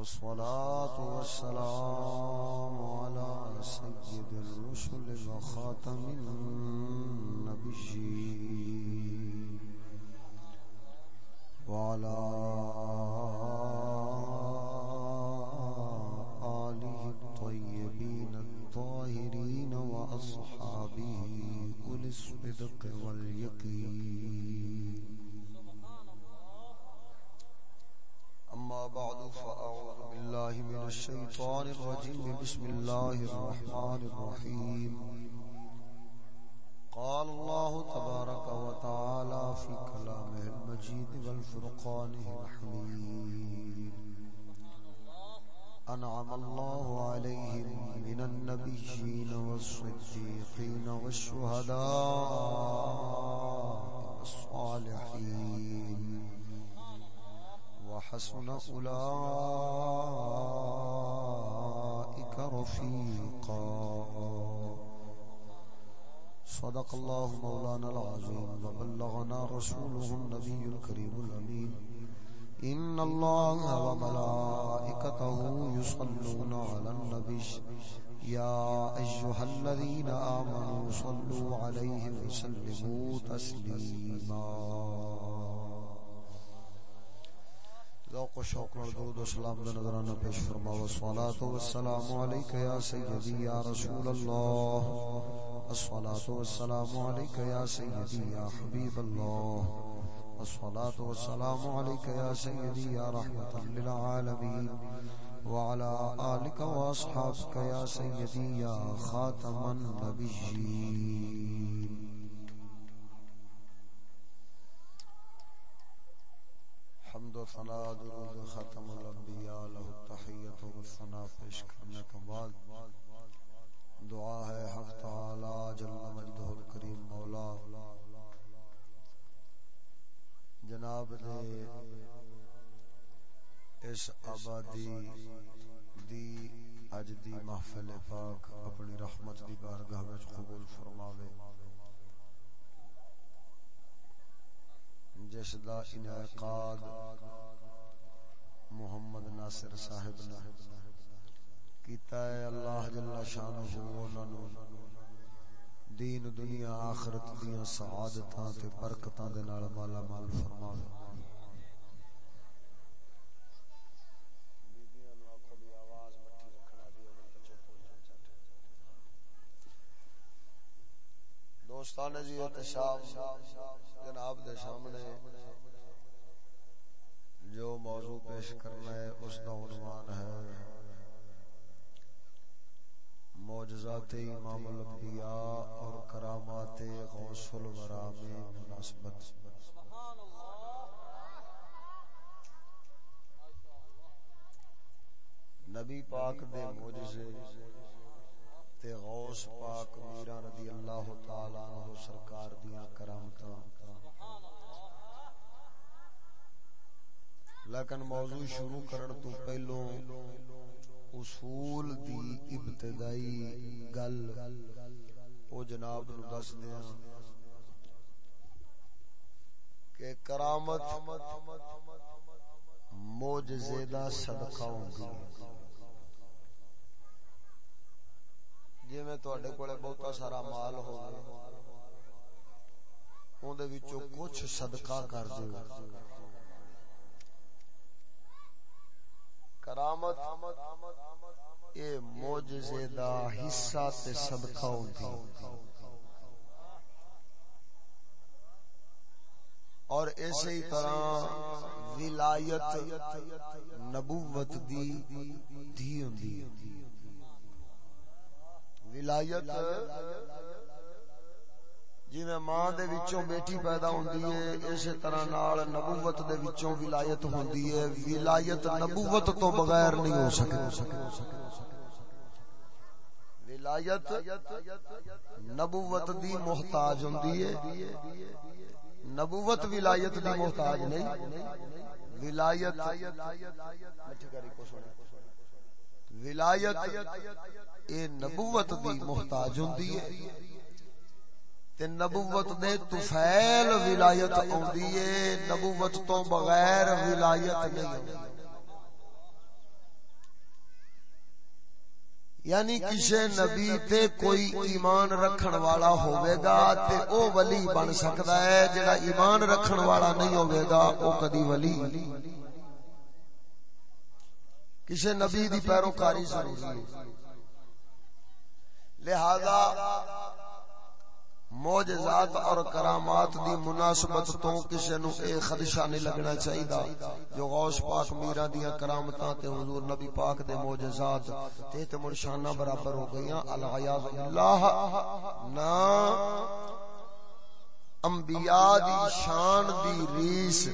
والصلاة والسلام على سيد الرسل وخاتم النبيين. وعلى آله الطيبين الطاهرين وأصحابه أولي الصدق واليقين. أما بعد، فأعوذ بالله من الشيطان الرجيم. بسم الله الرحمن الرحيم. قال الله تبارك وتعالى في كلامه المجيد والفرقانه الحميد. أنعم الله عليهم من النبيين والصديقين والشهداء والصالحين. وحسن أولئك رفيقا. صدق الله مولانا العظيم. وبلغنا رسوله النبي الكريم الأمين. إن الله وملائكته يصلون على النبي. يا أيها الذين آمنوا صلوا عليه وسلموا تسليما. ذوق و شوق اور درود و سلام دے نظرانہ پیش فرماو الصلاۃ والسلام علیک یا سیدی یا رسول اللہ. الصلاۃ والسلام علیک یا سیدی یا حبیب اللہ. الصلاۃ والسلام علیک یا سیدی یا رحمت للعالمین. وعلى آلك واصحابك يا سيدي يا خاتم النبيين حمد و ثنا درود ختم الانبیاء له التحیت و ثنا پیش کرنے کے بعد دعا ہے حق تعالی جل مجدہ الکریم مولا جناب دے اس آبادی دی اج دی محفل پاک اپنی رحمت دی بارگاہ وچ قبول فرماوے۔ جس دا انعقاد محمد ناصر صاحب نے کیتا ہے۔ اللہ جل شانہ انہاں نو دین دنیا آخرت دیاں سعادتاں تے برکتاں دے نال مالا مال فرماوے۔ دوستان جی احتشام جناب دے سامنے جو موضوع پیش کرنا ہے، اس کا عنوان ہے معجزات امام الانبیاء اور کرامات غوث الورا میں مناسبت۔ نبی پاک دے معجزے تے غوث پاک میرا رضی اللہ تعالی عنہ سرکار دیاں کرامتاں۔ لیکن موضوع شروع کرن تو پہلو اصول دی ابتدائی گل او جناب نو دس دیاں کہ کرامت معجزے دا صدقہ ہوندی جی میں تواڈے کولے بہت سارا مال ہو اون دے وچوں کچھ صدقہ کر دیو کرامت اے معجزے دا حصہ تے صدقہ ہوندی۔ اور اسی طرح ولایت نبوت دی دی ہوندی۔ ولایت جی میں ماں دے وچوں بیٹی پیدا ہوندی ہے، اسی طرح نال نبوت دے وچوں ولایت ہوندی ہے۔ ولایت نبوت تو بغیر نہیں ہو سکتی ولایت نبوت دی محتاج ہوندی ہے۔ نبوت ولایت دی محتاج نہیں۔ ولایت ولایت اے نبوت دی محتاج ہوندی ہے۔ تے نبوت دے طفیل ولایت اوندی ہے نبوت تو بغیر ولایت نہیں یعنی کسی نبی تے کوئی ایمان رکھن والا ہوئے گا تے او ولی بن سکتا ہے، جڑا ایمان رکھن والا نہیں ہوئے گا، او کدی ولی۔ کسی نبی دی پیروکاری ضروری ہے۔ لہذا موجزات اور کرامات دی مناسبت تو کسی نو اے خدشہ نہیں لگنا چاہی دا جو غوث پاک میرا دیا کرامتاں تے حضور نبی پاک دے موجزات تے تے مرشانہ برابر ہو گئیاں۔ العیاض اللہ نا انبیاء دی شان دی ریس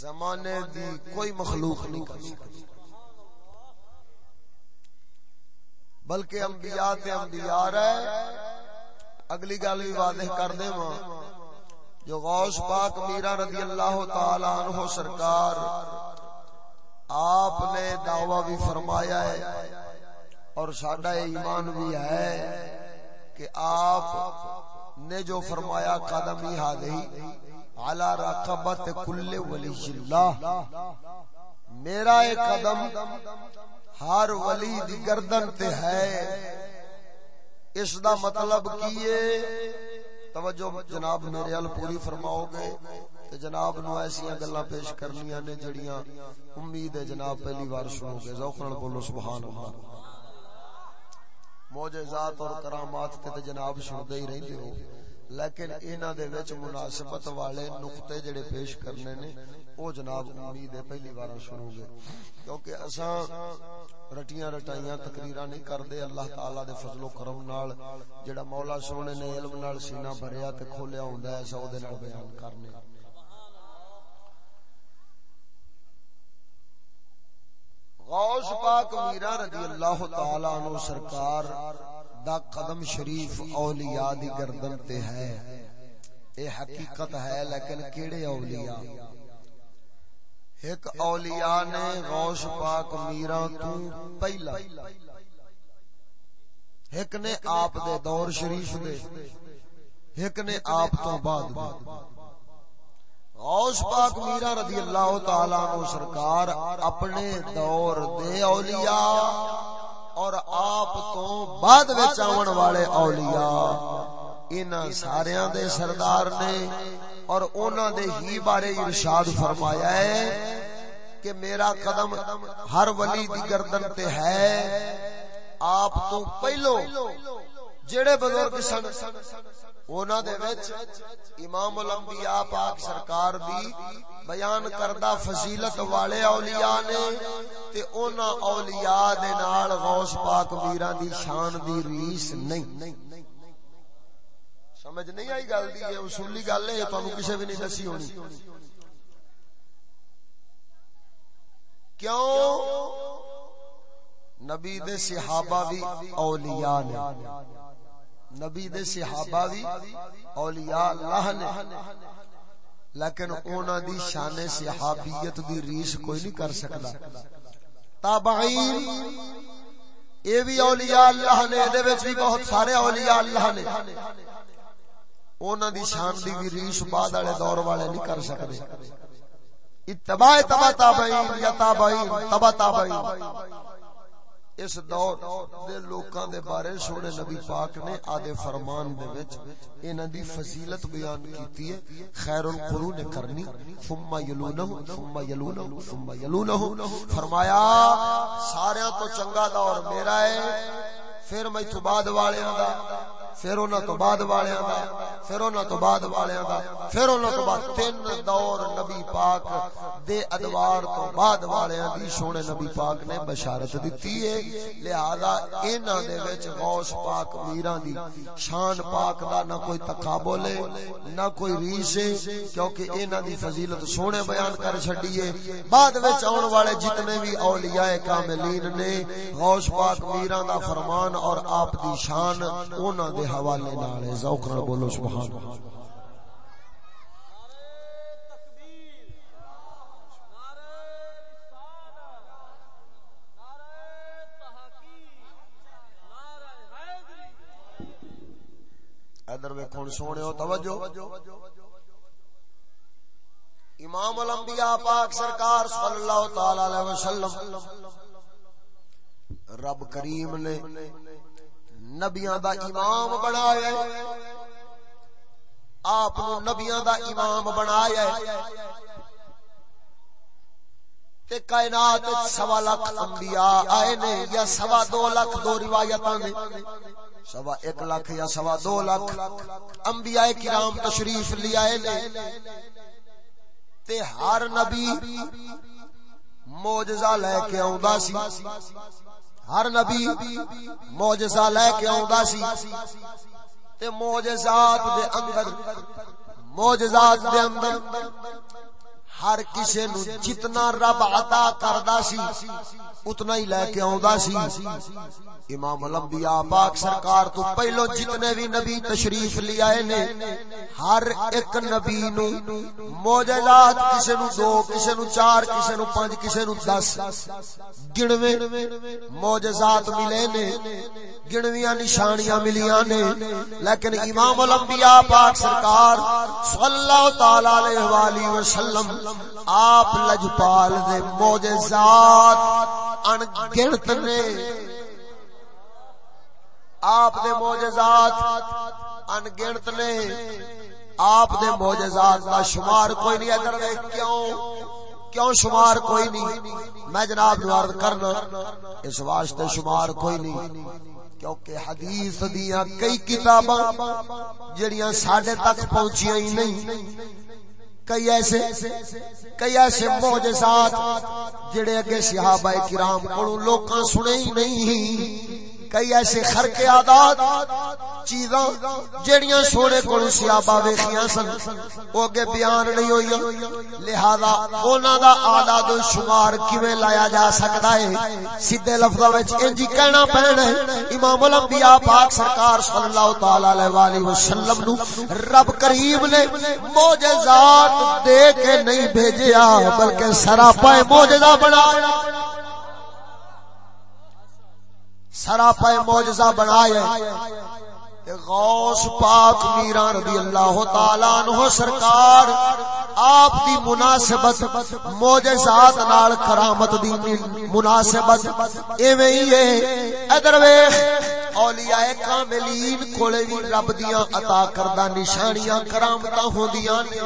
زمانے دی کوئی مخلوق نہیں کر سکتی۔ بلکہ انبیاء تے انبیاء رہے۔ اگلی گل بھی واضح کر دے ماں جو غوث پاک میرا رضی اللہ تعالی عنہ سرکار آپ نے دعویٰ بھی فرمایا ہے، اور ساڈا ایمان بھی ہے کہ آپ نے جو فرمایا قدم ہی ہادی علی رقبت کل ولی اللہ۔ میرا ایک قدم ہر ولی دی گردن تے ہے۔ اس دا مطلب کیے توجہ جناب میرے ال پوری فرماؤ گے۔ تے جناب نو ایسی گلاں پیش کرنیاں نے جڑیاں امید ہے جناب پہلی بار سنو گے۔ ذوق نال بولو سبحان اللہ معجزات اور کرامات تے جناب سن دے ہی رہندے ہو۔ لیکن انہاں دے وچ مناسبت والے نقطے جڑے پیش کرنے نے، او جناب امید ہے پہلی بار شروع ہوئے۔ کیونکہ اساں رٹیاں رٹائیاں تقریراں نہیں کردے اللہ تعالی دے فضل و کرم نال جڑا مولا سونے نے علم نال سینہ بھریا تے کھولیا ہوندا ہے، اساں او دے نال بیان کرنے۔ غوث پاک میرا رضی اللہ تعالی عنہ سرکار دا قدم شریف اولیاء دی گردن تے ہے۔ اے حقیقت ہے لیکن کیڑے اولیاء؟ ایک اولیاء نے غوث پاک میرا تو پہلا۔ ایک نے آپ دے دور شریف دے۔ ایک نے آپ تو بعد غوث پاک میرا رضی اللہ تعالیٰ عنہ سرکار اپنے دور دے اولیاء اور آپ تو بعد وچ آون والے اولیاء، انہاں ساریاں دے سردار نے اور اونا دے ہی بارے ارشاد فرمایا ہے کہ میرا قدم ہر ولی دی گردن تے ہے۔ آپ تو پہلو جڑے بزرگ سن اونا دے وچ امام الانبیاء پاک سرکار دی بیان کردہ فضیلت والے اولیاء نے تے اونا اولیاء دے نال غوث پاک میران دی شان دی ریس نہیں۔ سمجھ نہیں آئی گل دی؟ ہے اصولی گل ہے تو کسی بھی نہیں دسی ہونی۔ کیوں؟ نبی دے صحابہ بھی اولیاء نے۔ نبی دے صحابہ بھی اولیاء اللہ نے۔ لیکن اونا دی شان صحابیت دی ریس کوئی نہیں کر سکتا۔ تابعین اے بھی اولیاء اللہ نے دے وچ بھی بہت سارے اولیاء اللہ نے۔ اونا دی شان دی بھی ریش بعد والے دور والے نہیں کر سکتے۔ اتباع تبا تابعین یا تابعین تبا تابعین۔ اس دور دے لوکاں دے بارے سونے نبی پاک نے آدھے فرمان دے وچ انہاں دی فضیلت بیان کیتی ہے خیر القرون کرنی، ثم یلونہ ثم یلونہ ثم یلونہ فرمایا، سارے تو چنگا دور میرا ہے پھر میں تو بعد والے دا، پھر انہاں تو بعد والیاں دا، پھر انہاں تو بعد والیاں دا، پھر انہاں تو بعد تین دور نبی پاک دے ادوار تو بعد والیاں دی سونے نبی پاک نے بشارت دتی ہے۔ لہذا انہاں دے وچ غوث پاک میراں دی شان پاک دا نہ کوئی تقابل ہے، نہ کوئی ریس ہے، کیونکہ انہاں دی فضیلت سونے بیان کر چھڈی ہے۔ بعد وچ اون والے جتنے بھی اولیاء کاملین نے، غوث پاک میراں دا فرمان اور آپ دی شان انہاں دے حوالے نال ذوق بولو، سبحان اللہ۔ ادھر ویکھون سونے ہو توجہ۔ امام الانبیاء پاک سرکار صلی اللہ تعالی علیہ وسلم رب کریم نے نبیاں دا امام بنایا آپ نبیاں دا امام بنایا تے کائنات سوا لاکھ انبیاء آئے نے یا سوا دو لاکھ دو روایتاں نے سوا ایک لاکھ یا سوا دو لاکھ انبیاء کرام تشریف لے آئے نے۔ تے ہر نبی معجزہ لے کے آوندا سی۔ ہر نبی معجزہ لے کے آوندا سی تے معجزات دے اندر، معجزات دے اندر ہر کسے نو جتنا رب عطا کردا سی، اتنا ہی لے کے آوندا سی۔ امام الانبیاء پاک سرکار تو پہلو جتنے بھی نبی تشریف لے آئے نے، ہر ایک نبی نو معجزات کسے نو دو، کسے نو چار، کسے نو پانچ کسے نو دس، گنوے معجزات ملے نے، گنویاں نشانیاں ملیاں نے۔ لیکن امام الانبیاء پاک سرکار صلی اللہ تعالی علیہ والہ وسلم آپ لجپال دے معجزات ان گنت نے۔ آپ دے معجزات ان گنت نے، آپ دے معجزات دا شمار کوئی نہیں، اگر کیوں؟ کیوں شمار کوئی نہیں؟ میں جناب نوارد کرنا، اس واسطے شمار کوئی نہیں، کیونکہ حدیث دیاں کئی کتاباں جڑیاں ساڈے تک پہنچیاں ہی نہیں۔ کئی ایسے کئی ایسے معجزات جڑے اگے صحابہ کرام کولوں لوکاں سنے ہی نہیں۔ کئی ایسے خرکے آداد چیزاں جڑیاں سونے کو سیابا ویخیاں سن، وہ اگے بیان نہیں ہوئی۔ لہذا اونا دا آداد و شمار کیویں لایا جا سکتا ہے؟ سیدھے لفظوں وچ انجی کہنا پہن ہے، امام الانبیاء پاک سرکار صلی اللہ تعالی علیہ والہ وسلم نو رب کریم نے معجزات دے کے نہیں بھیجیا، بلکہ سراپا معجزہ بنایا۔ سراپا معجزہ بنایا غوث پاک میرا رضی اللہ تعالی عنہ سرکار آپ دی مناسبت، معجزات نال کرامت دی مناسبت، ایویں ہی ہے۔ ادھر ویکھ، اولیاء کاملین کولے وی رب دیاں عطا کردہ نشانیاں، کرامتاں ہوندیاں نے۔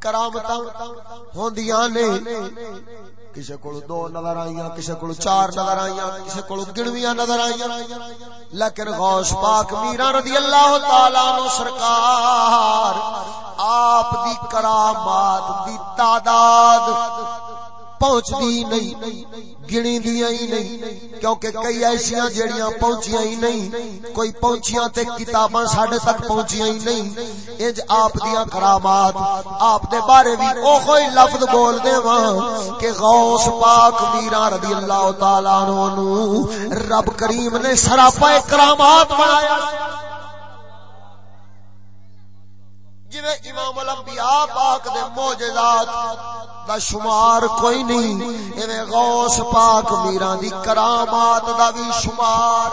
کرامتاں ہوندیاں نے۔ کسی کو دو نظر آئی کسی کو چار نظر آئی کسی کو گنویاں نظر آئی لیکن غوث پاک میرا رضی اللہ تعالی نو سرکار، آپ دی کرامات، دی تعداد پہنچ دی نہیں، گنی دیا ہی نہیں، کیونکہ کئی ایسیاں جڑیاں پہنچیاں ہی نہیں، کوئی پہنچیاں تے کتاباں ساڑھے تک پہنچیاں ہی نہیں۔ انج آپ دیاں کرامات، آپ دے بارے بھی او کوئی لفظ بول دے وہاں کہ غوث پاک میرا رضی اللہ تعالیٰ عنہ رب کریم نے سراپا کرامات بنایا۔ جویں امام الانبیاء پاک دے معجزات دا شمار کوئی نہیں، ایویں غوث پاک میران دی کرامات دا بھی شمار۔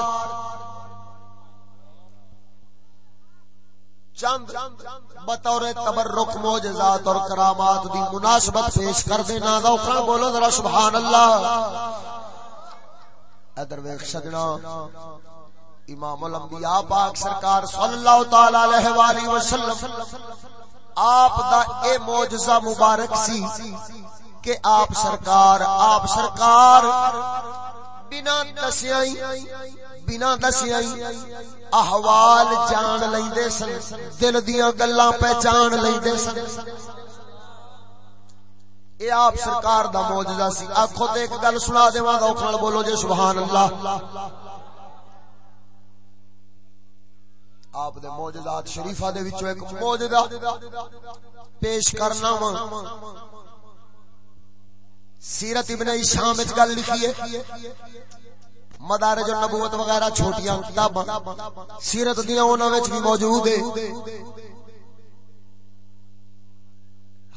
چند بطور تبرک معجزات اور کرامات دی مناسبت پیش کر دینا دا اوکھا بولو ذرا سبحان اللہ۔ ادھر ویکھ سجنا امام الانبیاء پاک سرکار صلی اللہ تعالی علیہ والہ وسلم، آپ دا اے معجزہ مبارک سی کہ آپ سرکار آپ سرکار بنا دسیائی بنا دسیائی احوال جان لیندے سن، دل دیاں گلاں پہچان لیندے سن۔ اے آپ سرکار دا معجزہ سی۔ آکھو تے ایک گل سنا دیواں گا اوکھل بولو جے سبحان اللہ۔ آپ دے موجزات شریفہ دے وچوں ایک موجزہ پیش کرنا وا۔ سیرت ابن ہشام وچ گل لکھی ہے۔ مدارج النبوت وغیرہ چھوٹیاں کتاباں۔ سیرت دیاں انہاں وچ بھی موجود ہے۔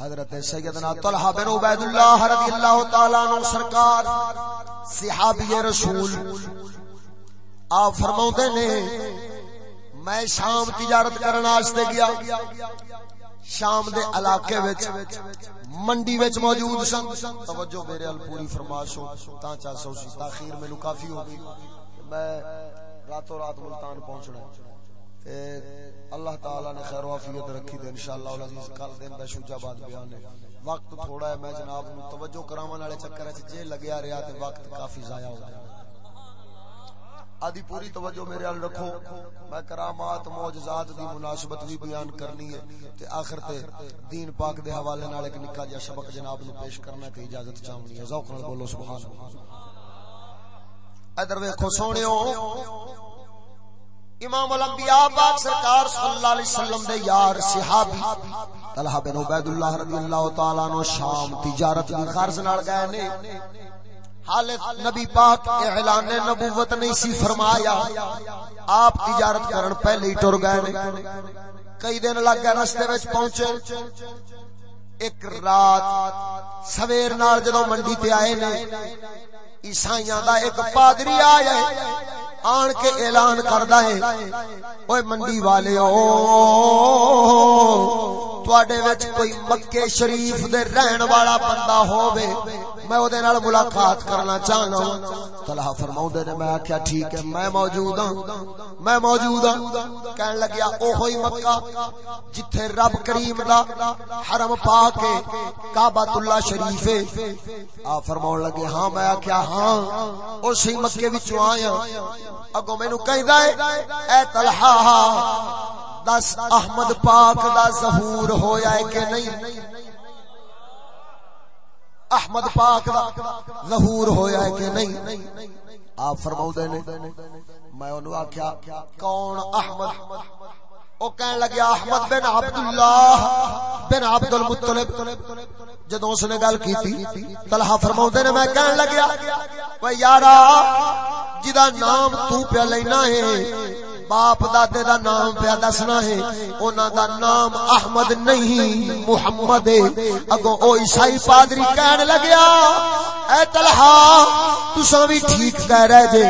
حضرت سیدنا طلحہ بن عبید اللہ رضی اللہ تعالی عنہ سرکار، صحابی رسول۔ آپ فرماؤندے نے میں شام تجارت کرنا واسطے گیا۔ شام دے علاقے وچ منڈی وچ موجود سن۔ توجہ میرے ال پوری فرمائش ہو۔ تا چا سو سی تاخیر مینوں کافی ہو گئی۔ میں راتوں رات ملتان پہنچنا تے اللہ تعالی نے خیر و عافیت رکھی تے انشاءاللہ العزیز، کل دن دا شجاع باد بیان ہے۔ وقت تھوڑا ہے، میں جناب نو توجہ کراون والے چکر وچ جے لگیا رہیا تے وقت کافی ضائع ہو گیا۔ آدھی پوری توجہ میرے ال رکھو۔ میں کرامات، معجزات دی مناسبت بھی بیان کرنی ہے۔ تے آخر تے دین پاک دے حوالے نال ایک نکا جا سبق جناب نو پیش کرنا تے اجازت چاہونی ہے۔ ذوق نال بولو، سبحان اللہ۔ ادھر ویکھو سونےو امام الانبیاء پاک سرکار صلی اللہ علیہ وسلم دے یار صحابی طلحہ بن عبید اللہ رضی اللہ تعالی عنہ شام تجارت دی غرض نال گئے نے۔ حالت نبی پاک اعلان نبوت نہیں سی فرمایا۔ آپ تجارت کرن پہلے ہی ٹر گئے کئی دن لگ گئے رستے وچ پہنچے۔ ایک رات سویر نال جدوں منڈی تے آئے نے، عیسائیاں دا ایک پادری آیا ہے، آن کے اعلان کردا ہے اوے منڈی والے او تواڈے وچ کوئی مکے شریف دے رہن والا بندہ ہووے۔ میں او دے نال ملاقات کرنا چاہنا ہوں۔ طلحہ فرماوندے نے، میں کیا ٹھیک ہے، میں موجود ہوں میں موجود ہوں کہن لگیا او مکہ جتھے رب کریم دا حرم پاک ہے کعبۃ اللہ شریف ہے۔ آ فرماون لگے ہاں میں کیا ہاں اسی مکے وچوں آیا۔ اگو مینوں کہندا ہے، اے طلحہ دس احمد پاک دا ظہور ہویا ہے کہ نہیں؟ احمد پاک دا ظہور ہویا ہے کہ نہیں؟ آپ فرماؤ دے نے۔ میں انہوں آکھیا، کون احمد؟ او کہن لگیا، احمد بن عبداللہ بن عبد المطلب جدوں اس نے گل کیتی، طلحہ فرماؤندے نے میں کہن لگیا او یارا جدا نام تو پہ لینا ہے باپ دادے دا نام پہ دسنا ہے۔ انہاں دا نام احمد نہیں، محمد ہے۔ اگو او عیسائی پادری کہن لگیا، اے طلحہ، تساں بھی ٹھیک کہہ رہے جے،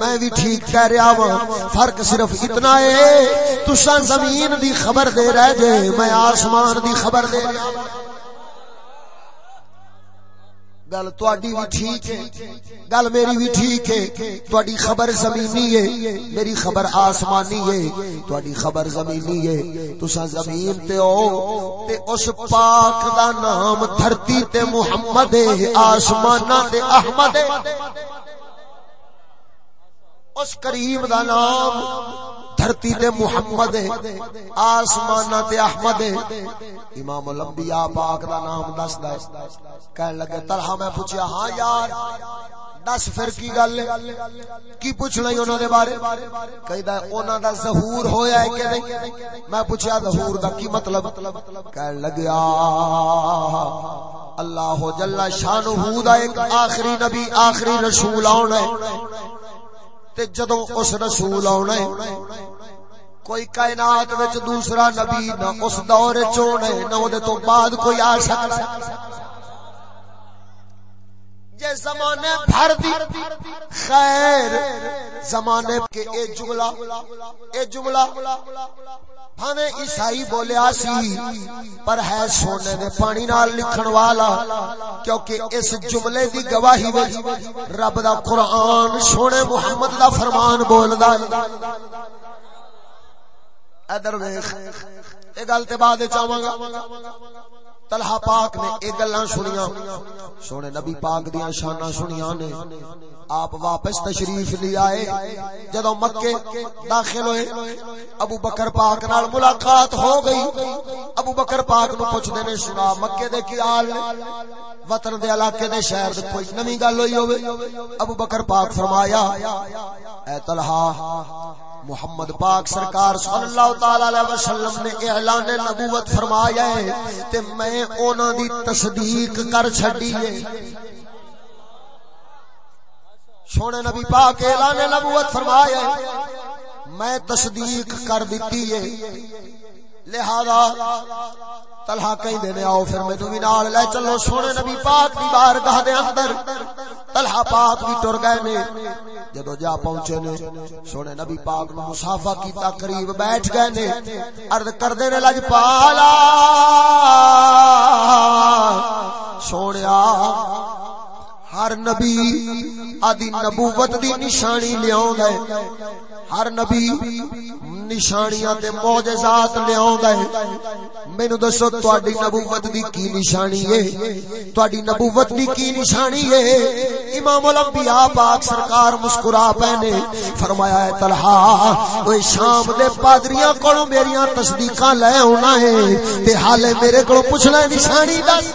میں بھی ٹھیک کہہ رہا ہوں فرق صرف اتنا ہے، تساں زمین دی خبر دے رہے جے، میں آسمان دی خبر دے رہا ہوں گل تواڈی بھی ٹھیک ہے۔ گل میری بھی ٹھیک ہے۔ تواڈی خبر زمینی ہے۔ میری خبر آسمانی ہے۔ تواڈی خبر زمینی ہے۔ تساں زمین تے او تے اس پاک دا نام دھرتی تے محمد ہے آسماناں تے احمد۔ ہے اس کریم دا نام دھرتی تے محمد ہے آسمان تے احمد ہے۔ امام الانبیاء پاک دا نام دس دا کہنے لگے طلحہ میں پوچھیا ہاں یار، دس پھر کی گل کی پوچھنا ہی انہوں دے بارے؟ کہیدا انہاں دا ظہور ہویا ہے کہ نہیں؟ میں پوچھیا، ظہور دا کی مطلب؟ کہنے لگیا اللہ جل شانہ دا ایک آخری نبی، آخری رسول آنا ہے۔ تے جدوں اس رسول آنا ہے، کوئی کائنات وچ دوسرا نبی نہ اس دور چونے نہ او دے تو بعد کوئی آ سکتا جے زمانے بھر دی، خیر، زمانے کے اے جملہ اے جملہ بھاویں عیسائی بولیا سی، پر ہے سونے دے پانی نال لکھن والا، کیونکہ اس جملے دی گواہی وچ رب دا قرآن سونے محمد دا فرمان بولدا ادھر ویکھ اے گل تے بعد چاواں گا۔ طلحہ پاک نے اے گلاں سنیاں۔ سونے نبی پاک دیاں شاناں سنیاں نے۔ آپ واپس تشریف لے آئے۔ جدو مکے داخل ہوئے، ابو بکر پاک نال ملاقات ہو گئی۔ ابو بکر پاک نو پوچھ دینے سنا مکے دے کی آل وطن دے علاقے دے شہر دے کوئی نمی گل ہوئی ہوئے۔ ابو بکر پاک فرمایا، اے طلحہ محمد پاک سرکار صلی اللہ تعالی علیہ وسلم نے اعلان نبوت فرمایا ہے تے میں انہاں دی تصدیق کر چھڈی ہے۔ سونے نبی پاک اعلان نبوت فرمایا ہے، میں تصدیق کر دیتی ہے۔ لہذا طلحہ کہیں دینے آؤ پھر میں تو بھی نال لے چلو۔ سونے نبی پاک دی بارگاہ دے اندر طلحہ پاک بھی ٹر گئے نے۔ جدو جا پہنچے نے، سونے نبی پاک نو مسافہ کیتا، قریب بیٹھ گئے نے۔ عرض کر دے نے، لج پالا۔ سونیا ہر نبی آدی نبوت دی نشانی لیاؤں گئے۔ ہر نبی نشانیاں تے معجزات لیاؤں گئے۔ مینوں دسو تواڈی نبوت دی کی نشانی ہے؟ تواڈی نبوت دی کی نشانی ہے؟ امام الانبیاء پاک سرکار مسکرا پہنے فرمایا ہے، طلحہ اوے شام دے پادریاں کولوں میریاں تصدیقاں لے اونا ہے۔ تے حالے میرے کولوں پوچھنا نشانی دس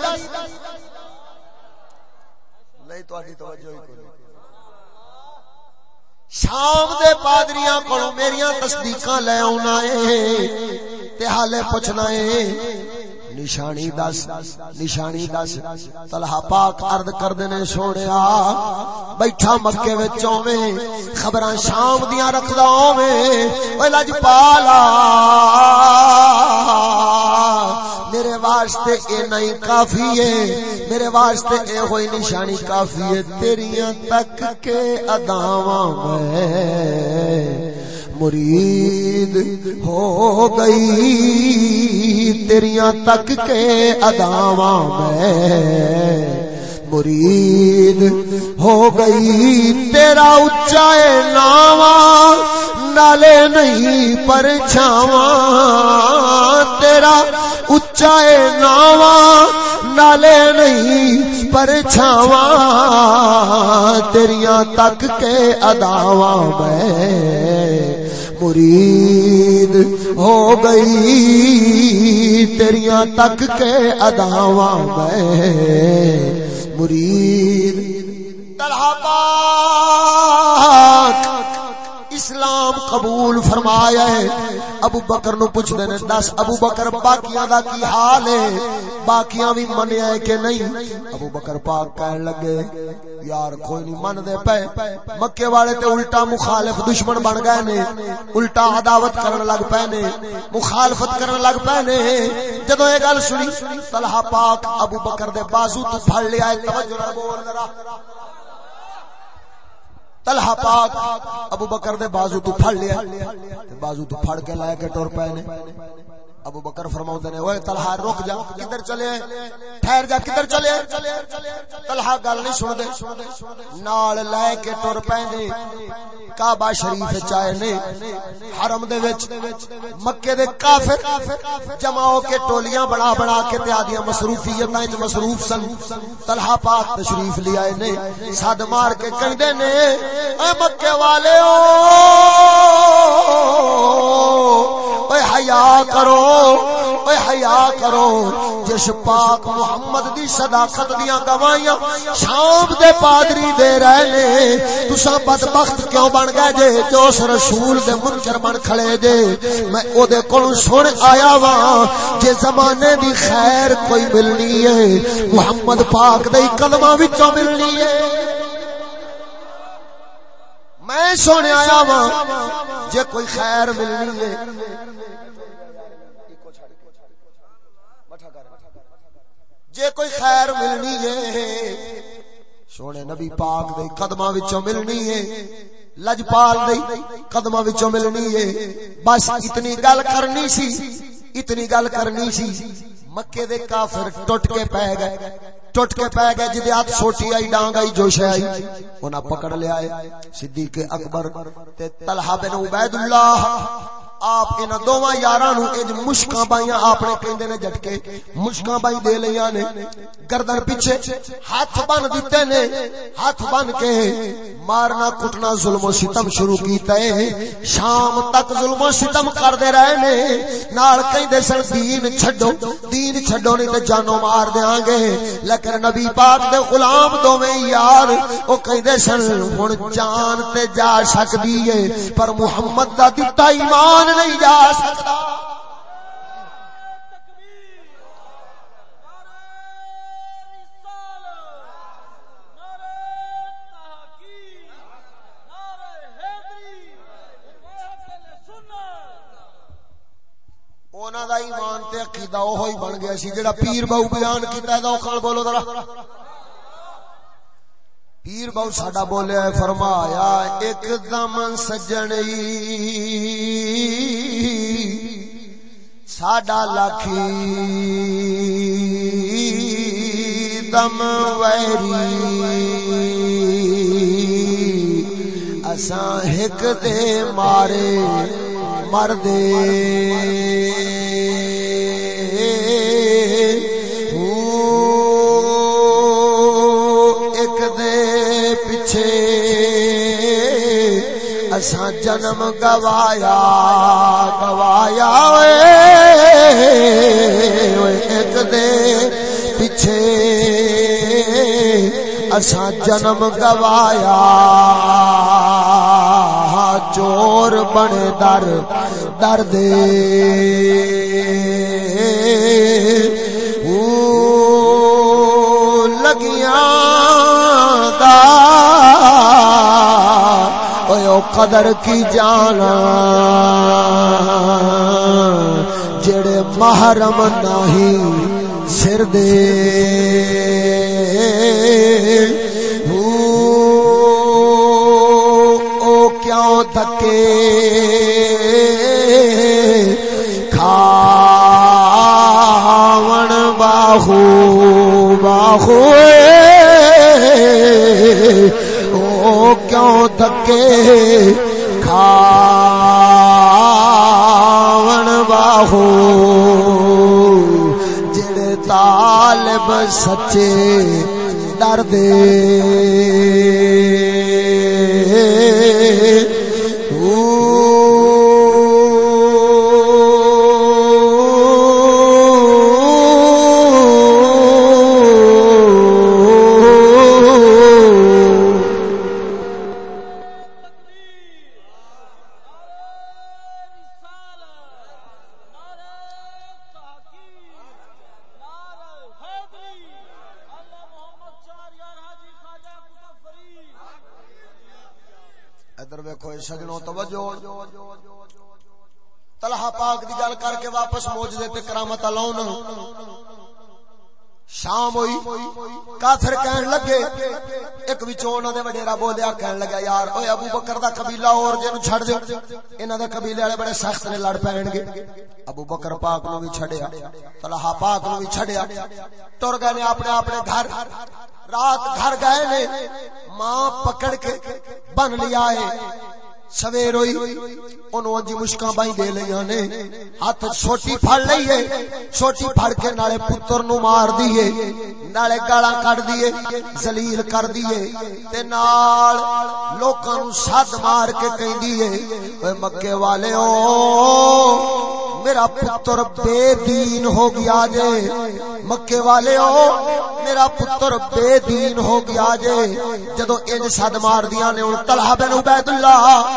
نہیں توجہ ہی کوئی شام دے پادریاں کولوں میریاں تصدیقاں لے اونا ہے تے حالے پوچھنا ہے نشانی دس نشانی دس۔ طلحہ پاک عرض کر دینے سونیا بیٹھا مکے وچوں میں خبراں شام دیاں رکھدا ہوویں اوے لج پالا، میرے واسطے اے نہیں کافی ہے میرے واسطے اے ہوئی نشانی کافی ہے تیریاں تک کے اداواں میں مرید ہو گئی تیریاں تک کے اداواں میں۔ مرید ہو گئی تیرا اچا ناوا، نالے نہیں پر چھاواں تیرا اچا ناوا، نالے نہیں پر چھاواں تیریاں تک کے اداواں میں مرید ہو گئی تیریاں تک کے اداواں میں۔ مرید۔ طلحہ پاک اسلام قبول فرمایا ہے۔ ابو بکر نو پوچھ دے نے، دس ابو بکر باقیاں دا کی حال ہے؟ باقیاں بھی منیا ہے کہ نہیں؟ ابو بکر پاک کہن لگے، یار کوئی نہیں من دے پے۔ مکے والے تے الٹا مخالف دشمن بن گئے نے، الٹا عداوت کرن لگ پے نے، مخالفت کرن لگ پے نے۔ جدوں یہ گل سنی، طلحہ پاک ابو بکر دے بازو تو پھڑ لیا ہے، توجہ نال بول ذرا۔ طلحہ پاک، ابو بکر دے بازو تو پھڑ لیا بازو تو پھڑ کے لائے کے ٹور پے نے۔ ابو بکر فرماؤں نے اوے طلحہ رک جا، کدھر چلے؟ ٹھہر جا، کدھر چلے؟ طلحہ گل نہیں سن دے نال لے کے ٹر پے نے کعبہ شریف وچ نے، حرم دے وچ، مکے دے کافر، جمع ہو کے ٹولیاں بنا بنا کے تے آدیاں مصروفیتاں وچ مصروف سن۔ طلحہ پاک تشریف لے آئے نے صد مار کے کہندے نے، اے مکے والے او اے حیا کرو۔ اے حیا کرو، جس پاک محمد دی صداقت دیاں گواہیاں شام دے پادری دے رہے نے، تساں بدبخت کیوں بن گئے جے؟ جو اس رسول دے منکر بن کھڑے جے۔ میں او دے کول سن آیا وا جے زمانے دی خیر کوئی ملنی ہے، محمد پاک دے قدماں وچوں ملنی ہے۔ میں سونے آیا وا جے کوئی خیر ملنی ہے۔ جے کوئی خیر ملنی ہے، سونے نبی پاک دے قدماں وچوں ملنی ہے، لجپال دے قدماں وچوں ملنی ہے۔ بس اتنی گل کرنی سی، اتنی گل کرنی سی، مکے دے کافر ٹوٹ کے پے گئے۔ ٹوٹ کے پے گئے جدی ہاتھ سوٹی آئی، ڈانگ آئی، جوش آئی۔ انہاں پکڑ لیا ہے، صدیق اکبر تے طلحہ بن عبید اللہ آپ ان دوواں یاراں نو اج مشکاں بائیاں آپ نے کہندے نے جھٹکے، مشکاں بائی دے لیاں نے، گردن پیچھے ہاتھ بن دتے نے، ہاتھ بن کے مارنا کٹنا ظلم و ستم شروع کیتا ہے۔ شام تک ظلم و ستم کردے رہے نے، نال کہندے سن، دین چھڈو دین چھڈو، نہیں تے جانو مار دیاں گے لیکن نبی پاک دے غلام دوویں یار، او کہندے سن، ہن جان تے جا سکدی ہے، پر محمد دا دتا ایمان نہیں جا سکتا۔ ایمان تے عقیدہ اوہی بن گیا سی، جڑا پیر باو بیان کیتا ہے، دا اوکھل بولو ذرا۔ پیر بہو ساڈا بولیا فرمایا ایک دم سجنی ساڈا لاکھی۔ Them very. اساں ہک دے مارے، مردے۔ اساں جنم گوایا گوایا ایک دے پیچھے۔ اساں جنم گوایا، چور بنے در در دے۔ لگیاں او قدر کی جانا۔ جڑے محرم نہیں سر دے۔ او کیوں دھکے؟ کھاون باہو باہو۔ کیوں تھکے کھاون باہو۔ جڑے طالب سچے دردے۔ سجنوں توجہ۔ طلحہ پاک دی گل کر کے واپس موجدے تے کرامت لاؤن شام ہوئی، کافر کہن لگے، ایک وچوں انہاں دے وڈیرا بولیا کہن لگا، یار اوے ابو بکر دا قبیلہ اور جنوں چھڑ دے، انہاں دے قبیلے والے بڑے سخت نے لڑ پین گے۔ ابو بکر پاک نو بھی چھڑیا طلحہ پاک نو بھی چھڑیا ٹر گئے نے اپنے اپنے گھر۔ رات گھر گئے نے، ماں پکڑ کے بن لیا ہے۔ سویر ہوئی انہوں انجی مشکاں بائی دے لیا نے۔ ہاتھ چھوٹی پھڑ لئیے۔ چھوٹی پھڑ کے نالے پتر نو مار دیئے۔ نالے گاڑا کڑ دیئے۔ زلیل کر دیئے۔ تے نال لوکاں نو ساد مار کے کہیں دیئے۔ اے مکے والے او میرا پتر بے دین ہو گیا جے۔ مکے والے او میرا پتر بے دین ہو گیا جے۔ جدو انج ساد مار دیا نے ان طلحہ بن عبید اللہ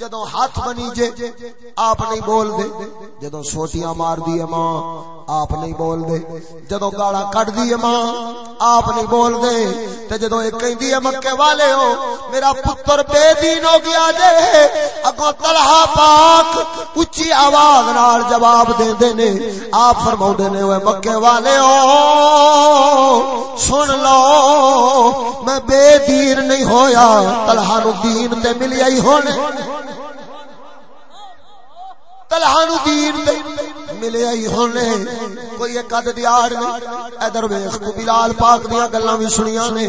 جدو ہاتھ بنی جے، آپ نہیں بول دے۔ جدو سوٹیاں مار دیے ماں، آپ نہیں بول دے۔ جدو گالا کٹ دیے ماں، آپ نہیں بول دے۔ تے جدو ایک کہیں دیے مکے والے ہو، میرا پتر بے دین ہو گیا جے۔ اگو طلحہ پاک اچھی آواز نال جواب دے دے نے۔ آپ فرماؤ دے نے مکے والے ہو، سن لو، میں بے دین نہیں ہویا۔ طلحہ نو دین تے ملیا ہی ہونے۔ تلہانو دین دے۔ ملے آئی ہونے۔ کوئی ایک عدد دیار نہیں۔ ادھر ویخ کو بلال پاک دیا گلاں بھی سنیاں نے۔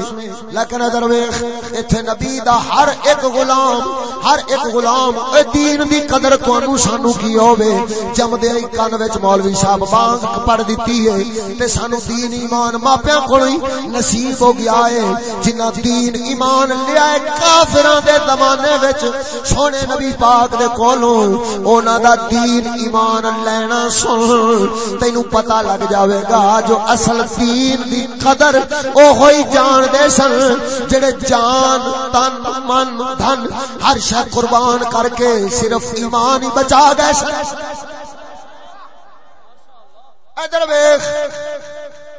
لیکن ادھر ویخ ایتھے نبی دا ہر ایک غلام، ہر ایک غلام اے دین دی قدر کو انو سانو کی ہووے۔ جم دے آئی کان ویچ مولوی صاحب بانگ پڑھ دیتی ہے تے سانو دین ایمان ماپیاں کھوڑی نصیب ہو گیا ہے۔ جنہ دین ایمان لیا ہے کافران دے زمانے ویچ سونے نبی پاک دے کولوں اونا دا دین ایمان لینا سن تینو پتا لگ جاوے گا جو اصل دین دی قدر او ہوئی جان دے سن، جڑے جان، تن، من، دھن، ہر شہ قربان کر کے صرف ایمان ہی بچا گئے سن۔ ادھر ویکھ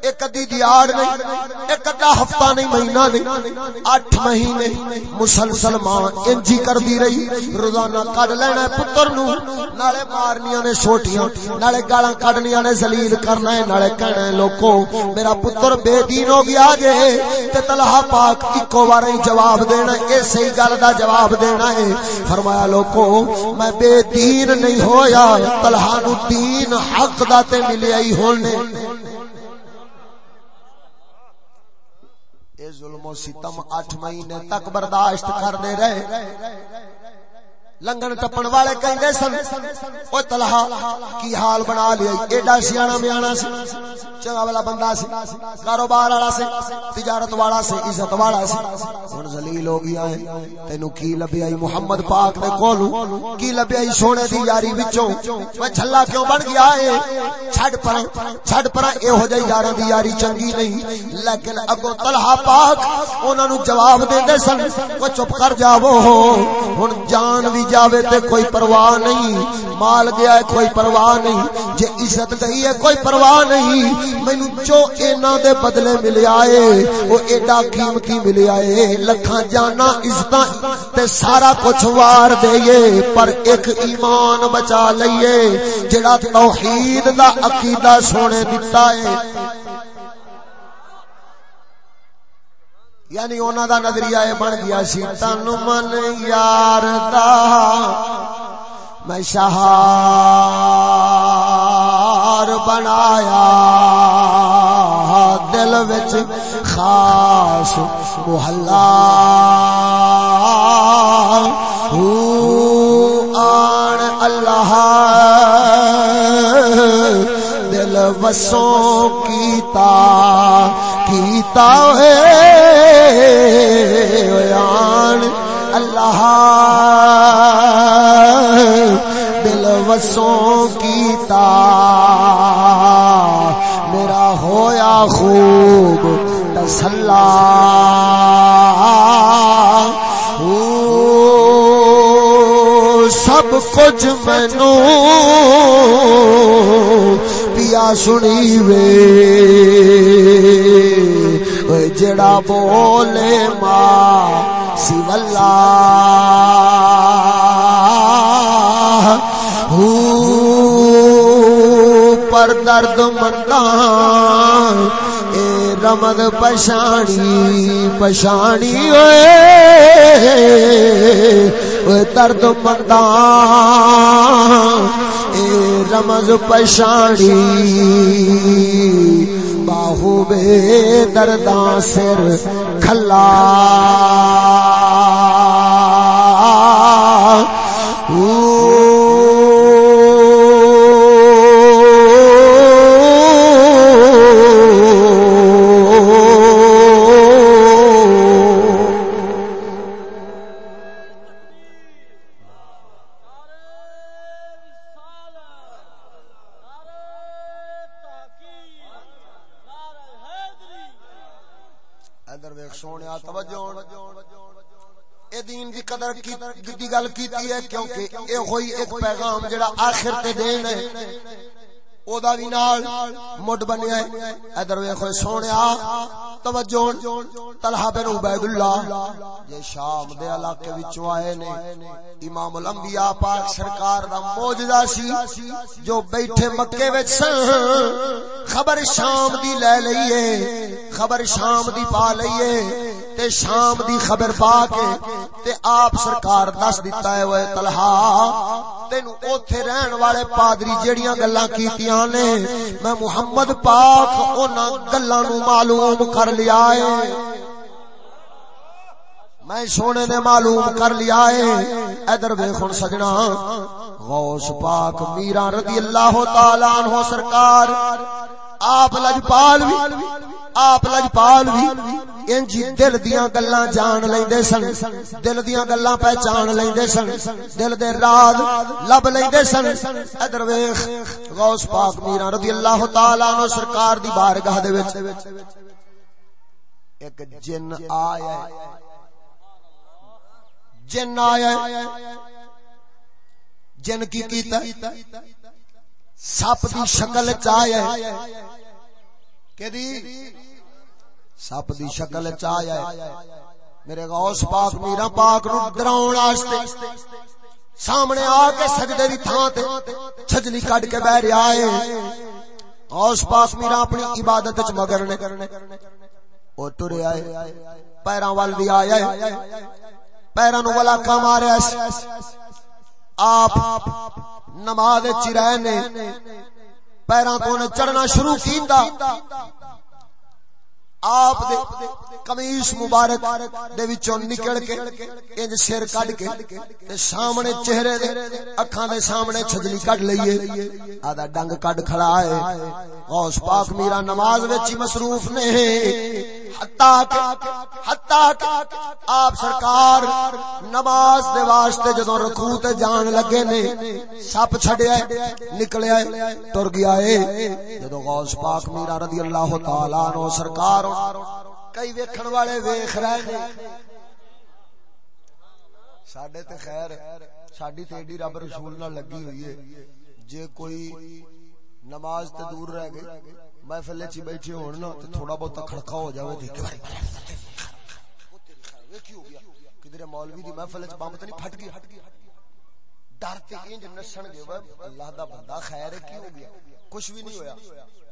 ایک ادی دیار نہیں، ایک ادا ہفتہ نہیں، مہینہ نہیں، اٹھ مہینے مسلسل ماں انجی کر دی رہی، روزانہ کڈ لینا پتر نو، نالے مارنیاں نے چھوٹیاں نالے گالاں کڈنیاں نے ذلیل کرنا ہے، نالے کہنا ہے لوکو، میرا پتر بے دین ہو گیا جے، تے طلحہ پاک اکو بار ہی جواب دینا اے صحیح گل دا جواب دینا ہے۔ فرمایا لوکو، میں بے دین نہیں ہویا طلحہ نو دین حق دا تے ملیا ہی ہونے اے ظلم و ستم 8 مہینے تک برداشت کرنے رہے۔ لنگن ٹپن والے کہندے سن او طلحہ، کی حال بنا لیا ایڈا سیاںا میاںا سی، چنگا والا بندہ سی، کاروبار والا سی، تجارت والا سی، عزت والا سی۔ ہن ذلیل ہو گیا ہے۔ تینو کی لبیا محمد پاک دے کولوں؟ کی لبیا سونے دی یاری وچوں؟ میں جھلا کیوں بن گیا ہے؟ چھڈ پر چھڈ پر اے ہو جائی یاراں دی یاری چنگی نہیں۔ لیکن اگوں طلحہ پاک انہاں نو جواب دیندے سن او چپ کر جاؤ ہن جان وی جاوے تے کوئی پرواہ نہیں۔ مال گیا ہے، کوئی پرواہ نہیں۔ جے عزت گئی ہے، کوئی پرواہ نہیں۔ مینوں جو اینا دے بدلے ملے آئے، وہ ایڈا قیمتی ملے آئے۔ لکھاں جانا، عزتاں تے سارا کچھ وار دئیے۔ پر ایک ایمان بچا لئیے، جڑا توحید دا عقیدہ سونے دتا ہے۔ یعنی انہوں دا نظریہ یہ بن گیا سی، تن من یار دا۔ میں شہار بنایا، دل وچ خاص محلہ۔ آن اللہ دل وسوں کیتا کیتا ہے۔ اللہ۔ دل وسوں کیتا میرا ہویا خوب تسلا۔ سب کچھ مینو سنی وے جڑا بولے ماں سی ولا پر درد مندان اے رمد پشانی پشانی ہوئے درد مندان اے رمز پشانی باہو بے درداں سر کھلا۔ گل کیتی ہے کیونکہ اے ہوئی ایک پیغام جڑا آخر تے دین ہے۔ او دا وی نال مڈ بنیا ہے۔ ادھر ویکھو سونیا۔ توجہ طلحہ بن عبید اللہ یہ شام دے علاقے وچوں آئے نے۔ امام الانبیاء پاک سرکار دا معجزہ سی۔ جو بیٹھے مکے وچ سن۔ خبر شام دی لے لئیے خبر شام دی پا لئیے تے شام دی خبر پا کے تے آپ سرکار دس دیتا ہے وہ طلحہ تینو اوتھے رہن والے پادری جیڑیاں گلاں کیتیاں۔ نے میں محمد پاک انہاں گلاں نو معلوم کر لیا ہے۔ میں سونے نے معلوم کر لیا ہے۔ ادھر ویکھن سجنا۔ غوث پاک میرا رضی اللہ تعالی عنہ سرکار، آپ لجپال بھی آپ لجپال بھی انجی دل دیاں گلاں جان لیندے سن، دل دیاں گلاں پہچان لیندے سن، دل دے راز لب لیندے سن۔ ادھر ویکھ، غوث پاک میرا رضی اللہ تعالی عنہ سرکار دی بارگاہ دے وچ۔ ایک جن آیا جن آیا جن کی کیتا سپ دی شکل چایا کہ دی؟ سپ دی شکل چایا میرے غوث پاک میرا پاک نو ڈراون واسطے سامنے آ کے سجدے دی تھان تے چھجلی کڈ کے بیٹھ رہا ہے۔ غوث پاک میرا اپنی عبادت وچ مگر نے۔ او ٹرے آئے۔ پیراں وال بھی آیا ہے۔ پیراں نو ولا کا ماریا آپ نماز وچ رہے نے پیراں تو نے چڑھنا شروع کیتا۔ آپ دے کمیس مبارک دے وچوں نکل کے انج سر کڈ کے تے سامنے چہرے دے اکھاں دے سامنے چھجلی کڈ لئیے۔ آدا ڈنگ کڈ کھڑا ہے۔ غوث پاک میرا نماز وچ ہی مصروف نے۔ آپ سرکار نماز دے واسطے جدوں رکوع تے جان لگے نے، سپ چھڈیا نکلیا ٹر گیا ہے۔ جدوں غوث پاک میرا رضی اللہ تعالی عنہ سرکار کئی ویکھن والے ویکھ رہے نے ساڈے تے خیر، ساڈی تے ایڈی رب رسول نال لگی ہوئی ہے۔ جے کوئی نماز تے دور رہ گئی محفل چ بیٹھے ہون نا تے تھوڑا بہت کھڑکا ہو جاوے تے کدھر مولوی دی محفل چ بم تے نہیں پھٹ گیا؟ ڈر تے انج نسن گے اللہ دا بندہ خیر کی ہو گیا؟ کچھ بھی نہیں ہویا۔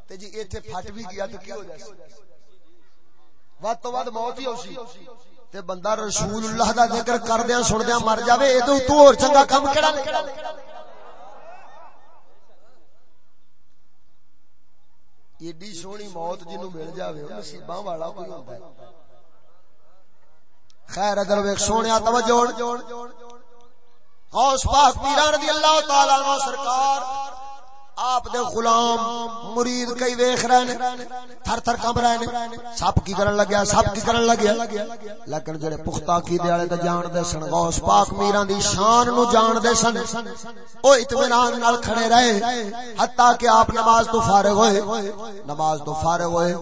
تے جی ایتھے پھٹ بھی گیا تے کی ہو جائے؟ ود تو ود موت ہی ہوسی تے بندہ رسول اللہ دا ذکر کردیاں سندیاں مر جاوے۔ اے تو ہور چنگا کم کیڑا لے؟ ایڈی سونی موت جنو مل جاوے نصیباں والا کوئی ہوندا ہے۔ خیر ادھر ویکھ سونیا، توجہ۔ غوث پاک پیران رضی اللہ تعالی عنہ سرکار آپ دے غلام مرید کئی ویکھ رہے نے، تھر تھر کم رہے نے۔ سب کی کرن لگیا سب کی کرن لگیا۔ لیکن جڑے پختہ کی دے والے تے جان دے سن، غوث پاک میران دی شان نو جان دے سن، او اطمینان نال کھڑے رہے۔ حتا کہ آپ نماز تو فارغ ہوئے، نماز تو فارغ ہوئے،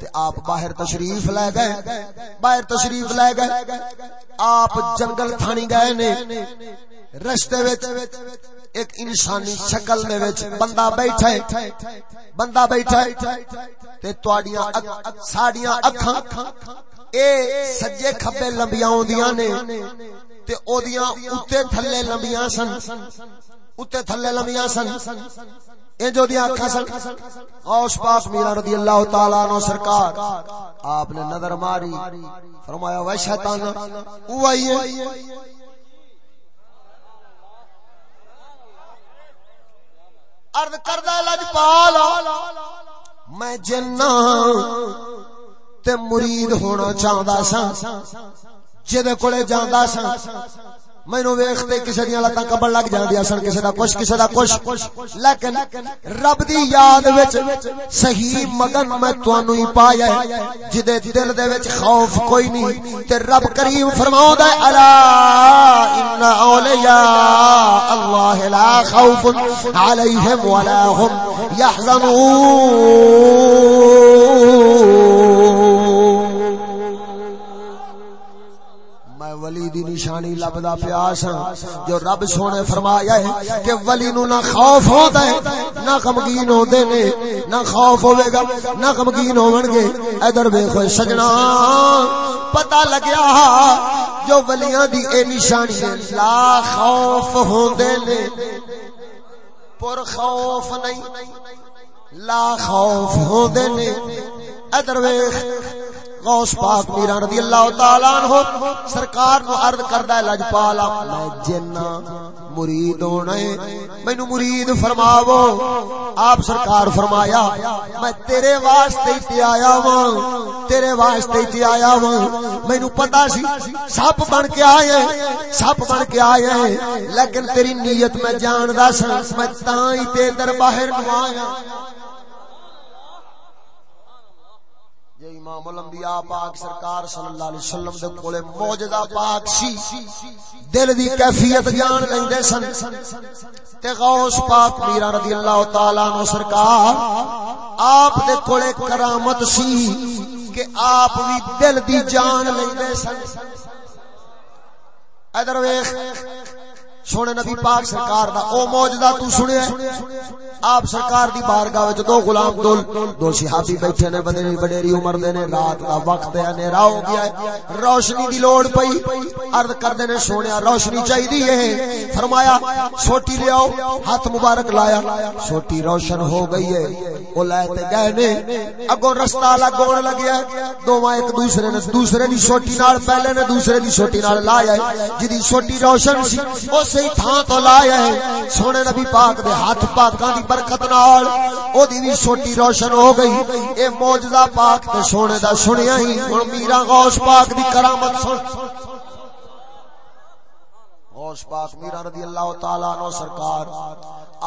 تے آپ باہر تشریف لے گئے۔ باہر تشریف لے گئے۔ آپ جنگل تھانی گئے نے۔ رستے وچ ایک انسانی شکل دے وچ بندہ بیٹھا ہے۔ بندہ بیٹھا ہے تے تواڈیاں ساڈیاں اکھاں اے سجے کھبے لمبیاں ہوندیاں نے تے اودیاں اوتے تھلے لمبیاں سن۔ اوتے تھلے لمبیاں سن۔ اے جو اکھاں سن۔ پاک میرا رضی اللہ تعالی عنہ سرکار آپ نے نظر ماری۔ فرمایا وہ شیطان آئیے ارد کردہ لجپال، میں جنا تے مرید ہونا چاہتا سا جدے کولے جانا سا مینو ویختے کسی دیا لتاں کبڑ لگ جاندیا سن کسی دا کچھ کسی دا کچھ۔ لیکن رب دی یاد وچ صحیح مگن میں تانوں ہی پایا ہے، جدے دل دے وچ خوف کوئی نہیں۔ تے رب کریم فرماوندا ہے، الا ان اولیاء اللہ لا خوف علیہم ولا هم يحزنون ولی دی نشانی لبدا پیاس۔ جو رب سونے فرمایا ہے کہ ولی نو نہ خوف ہوندا ہے، نہ غمگین ہوندے نے، نہ خوف ہوے گا، نہ غمگین ہون گے۔ ادھر ویکھو سجنا، پتہ لگیا جو ولیاں دی اے نشانی ہے۔ لا خوف ہوندے نے، پر خوف نہیں۔ لا خوف ہوندے نے۔ ادھر ویکھ غوث پاک میرا رضی اللہ تعالی عنہ سرکار نو عرض کردا ہے لجپالا میں جنہ مرید ہونا ہے، مینو مرید فرماو آپ سرکار فرمایا، میں تیرے واسطے تے آیا ہوں تیرے واسطے تے آیا ہوں مینو پتہ سی، سپ بن کے آئے سپ بن کے آئے لیکن تیری نیت میں جاندا سا، میں تاں ہی تے در باہر نو آیا۔ امام الانبیاء پاک سرکار صلی اللہ علیہ وسلم دے کولے معجزہ پاک سی۔ دل دی کیفیت جان لیندے سن۔ تے غوث پاک میرا رضی اللہ تعالی عنہ سرکار، آپ دے کولے کرامت سی کہ آپ وی دل دی جان لیندے سن۔ ادھر ویکھ۔ سونے نبی پاک سرکار دا، او موجزہ تو سنے آپ سرکار دی بارگاہ وچ دو غلام دول دو صحابی بیٹھے نے بدری بڑیری عمر دے نے، رات دا وقت ہے نیرا ہو گیا ہے۔ روشنی دی لوڑ پئی۔ عرض کر دے نے سونیا روشنی چاہی دی ہے۔ فرمایا چھوٹی لے آؤ، ہاتھ مبارک لایا۔ چھوٹی روشن ہو گئی ہے۔ او لائے تے گئے نے۔ اگوں رستہ لگون لگیا دو ماں ایک دوسرے نے، دوسرے دی چھوٹی نال، پہلے نے دوسرے دی چھوٹی نال لایا جدی چھوٹی روشن سی، اس صحیح تھان تو لایا ہے۔ سونے نبی پاک دے ہاتھ پاکاں دی برکت نال او دی بھی چھوٹی روشن ہو گئی۔ اے معجزہ پاک تے سونے دا سنیا ہی۔ ہن میرا غوث پاک دی کرامت سن۔ غوث پاک میرا رضی اللہ تعالی عنہ سرکار،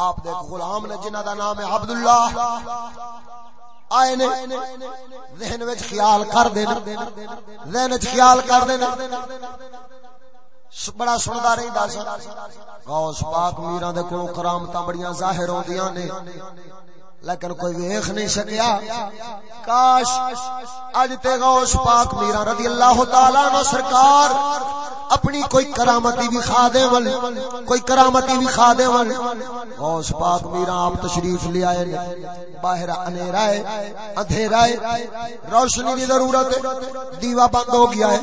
آپ دے غلام نے جنہ دا نام ہے عبداللہ، آئے نے ذہن وچ خیال کر دینا۔ ذہن وچ خیال کر دینا۔ بڑا سندا رہندا سا۔ غوث پاک میرا دے کولوں کرامتاں بڑیاں ظاہر ہوندیاں نے۔ لیکن کوئی ویکھ نہیں سکیا۔ کاش اج تے غوث پاک میرا رضی اللہ تعالی عنہ سرکار اپنی کوئی کرامتی بھی کھا دے ول، کوئی کرامتی بھی کھا دے ول۔ غوث پاک میرا آپ تشریف لے آئے باہر انیرا ہے، اندھیرا ہے۔ روشنی دی ضرورت ہے۔ دیوا بند ہو گیا ہے۔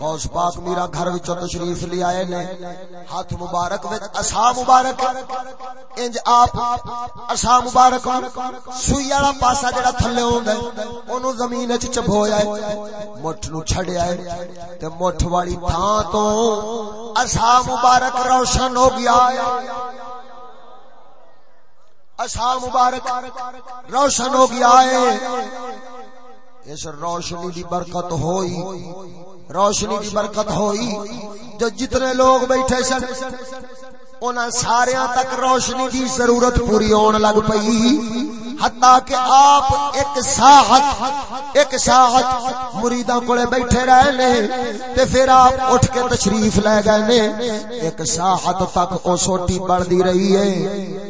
غوث پاک میرا گھر وچوں تشریف لے آئے نے۔ ہاتھ مبارک وچ، عصا مبارک۔ انج آپ عصا مبارک سوئی والا پاسا جڑا تھلے ہوندا ہے اونوں زمین وچ چبویا ہے، مٹھ نو چھڑیا ہے، تے مٹھ والی تھاں تو عصا مبارک روشن ہو گیا ہے۔ مبارک روشن ہو گیا ہے۔ اس روشنی دی برکت ہوئی، روشنی دی برکت ہوئی۔ جو جتنے لوگ بیٹھے سن انہاں سارے تک روشنی دی ضرورت پوری ہون لگ پئی۔ حتیٰ کہ آپ ایک ساحت ایک ساحت مریداں کولے بیٹھے رہے نے تے پھر آپ اٹھ کے تشریف لے گئے۔ نے ایک ساحت تک او سوٹی بڑھدی رہی ہے،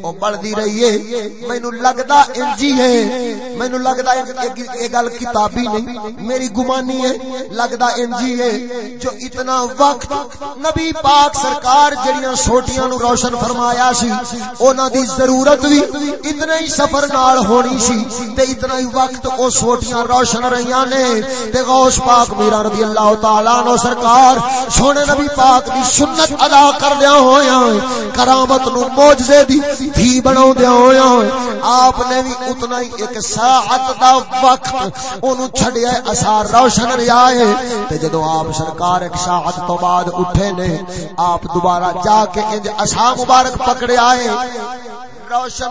او بڑھدی رہی ہے۔ مینوں لگدا انجی ہے، مینوں لگدا اے گل کتابی نہیں، میری گمانی ہے۔ لگدا انجی ہے، جو اتنا وقت نبی پاک سرکار جڑیاں سوٹیاں نو روشن فرمایا سی، انہاں دی ضرورت بھی اتنے ہی سفر نال ہونی سی تے اتنا ہی وقت او سوٹیاں روشن رہیاں نے تے غوث پاک میرا رضی اللہ تعالی عنہ سرکار سونے نبی پاک دی سنت ادا کردیا ہویا کرامت نو معجزے دی تھی بناوندیا ہویا آپ نے بھی اتنا ہی ایک ساعت دا وقت اونوں چھڈیا اثار روشن رہیا ہے۔ تے جدوں آپ سرکار ایک ساعت تو بعد اٹھے نے، آپ دوبارہ جا کے انج اصحاب مبارک پکڑے آئے۔ روشن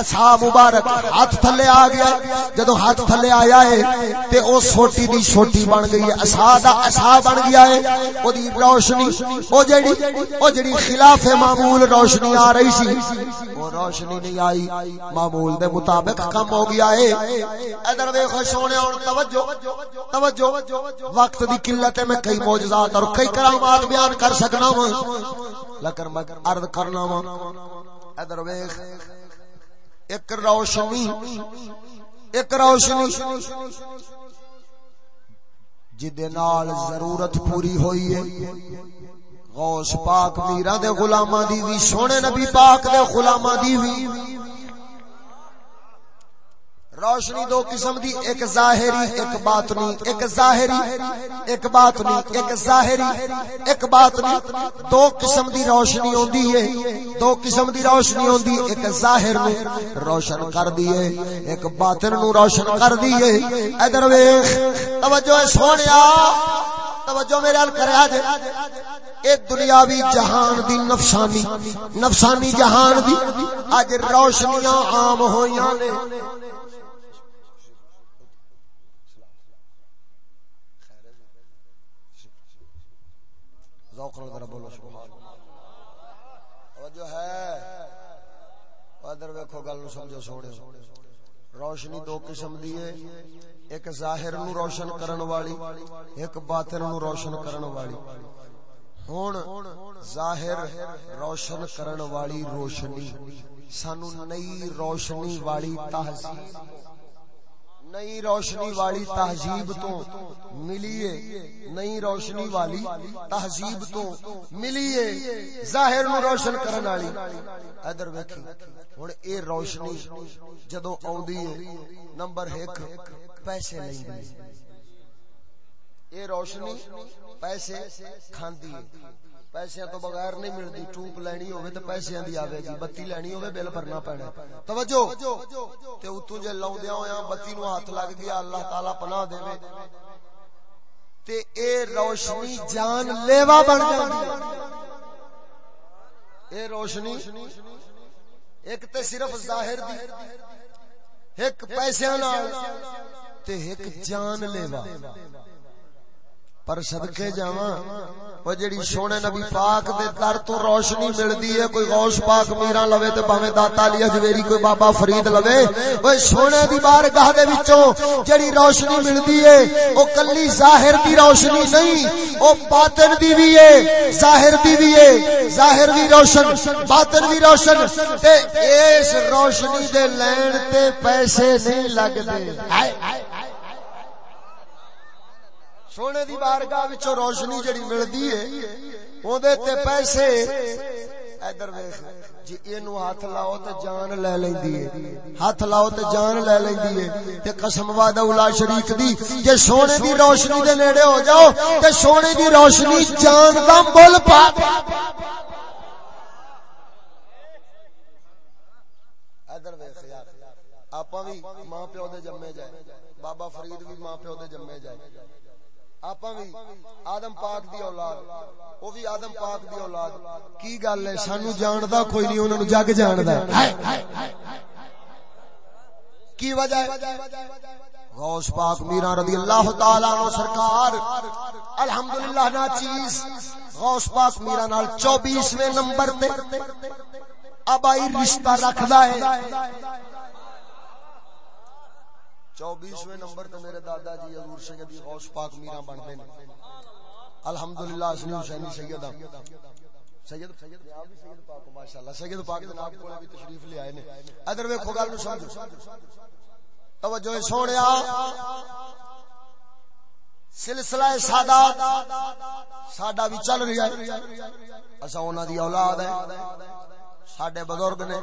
اصحاب مبارک مبارک ہاتھ تھلے آ گیا۔ جدو ہاتھ تھلے آیا ہے، تے او چھوٹی دی چھوٹی بن گئی ہے۔ اصحاب دا اصحاب بن گیا ہے۔ او دی روشنی، او جڑی او جڑی خلاف معمول روشنی آ رہی سی، او روشنی نہیں آئی۔ معمول دے مطابق کم ہو گیا ہے۔ ادھر دیکھو سونے اور توجہ توجہ۔ وقت دی قلت ہے، میں کئی معجزات اور کئی کرامات بیان کر سکنا ہوں لیکن میں عرض کرنا ہوں ادھر ویخ ایک روشنی ایک روشنی۔ جدے نال ضرورت پوری ہوئی ہے۔ غوث پاک میرا دے غلاماں دی وی سونے نبی پاک دے غلاماں دی وی روشنی دو قسم دی، ایک ظاہری، ایک باطنی، ایک ظاہری، ایک باطنی، ایک ظاہری، ایک باطنی، دو قسم دی روشنی ہوندی ہے، دو قسم دی روشنی ہوندی، ایک ظاہر نو روشن کر دیے ایک باطن نو روشن کر دیے ادھر ویکھ، توجہ سونیا، توجہ میرے ال کریا جے اے دنیاوی جہان دی نفسانی نفسانی جہان دی اج روشنیاں عام ہویاں نے۔ ذوق نال ذرا بولو سبحان اللہ جو ہے۔ ادھر ویکھو گل نو سمجھو سونے روشنی دو قسم دی ہے۔ ایک ظاہر نو روشن کرن والی، ایک باطن نو روشن کرن والی۔ ہن ظاہر روشن کرن والی روشنی، سانو نئی روشنی والی تہذیب۔ نئی روشنی والی تہذیب تو ملیے، نئی روشنی والی تہذیب تو ملیے، ظاہر نو روشن کرن والی۔ ادھر ویکھی، ہن اے روشنی جدوں اوندی ہے، نمبر 1 پیسے لیندی اے روشنی پیسے کھاندی ہے۔ پیسے تو بغیر نہیں ملتی ٹوپ لینی ہوئے تو پیسے دی آوے گی بتی لینی ہوئے بل بھرنا پینا توجہ تے اتوں جے لاوندیا ہویا بتی نو ہاتھ لگ گیا اللہ تعالی پناہ دے تے اے روشنی جان لیوا بن جاندی اے روشنی ایک تے صرف ظاہر دی ایک پیسے نال تے ایک جان لیوا پر صدقے جاواں۔ او جڑی سونے نبی پاک دے در تو روشنی ملدی ہے، کوئی غوث پاک میرا لوے تے باویں داتا علی اجویری کوئی بابا فرید لوے۔ اوے سونے دی بارگاہ دے وچوں جڑی روشنی ملدی ہے او کلی ظاہر دی روشنی نہیں او باطن دی وی ہے، ظاہر دی وی ہے، ظاہر دی روشن، باطن دی روشن۔ تے اس روشنی دے لین تے پیسے نہیں لگدے ہائے۔ سونے دی بارگاہ وچوں روشنی جڑی ملدی ہے، اودے تے پیسے۔ ادھر ویکھ جی اینو ہاتھ لاؤ تے جان لے لیندی ہے۔ ہاتھ لاؤ تے جان لے لیندی ہے۔ تے قسم وعدہ اولا شریک دی، جے سونے دی روشنی دے نیڑے ہو جاؤ، تے سونے دی روشنی جان دا مول پا۔ ادھر ویکھ یار آپا بھی ماں پیو دے جمے جائے۔ بابا فرید بھی ماں پیو دے جمے جائے۔ آپ بھی آدم پاک دی اولاد وہ بھی آدم پاک دی اولاد۔ کی گل ہے؟ سانو جاندا کوئی نہیں، انہاں نو جگ جاندا ہے۔ کی وجہ ہے؟ غوث پاک میرا رضی اللہ تعالی عنہ سرکار، الحمدللہ نا چیز۔ غوث پاک میرا نال 24ویں نمبر تے ابائی رشتہ رکھدا ہے۔ چوبیسویں نمبر تے میرے دادا جی حضور سیدی غوث پاک میرا بن دے الحمدللہ اسنی حسینی سیدہ۔ سید سید آپ بھی سید پاک ماشاءاللہ، سید پاک دے نام کولے بھی تشریف لے آئے نے۔ ادھر ویکھو گل نو سمجھو۔ توجہ سونیا سلسلہ سادات ساڈا بھی چل رہا ہے۔ اساں انہاں دی اولاد ہے ساڈے بزرگ نے۔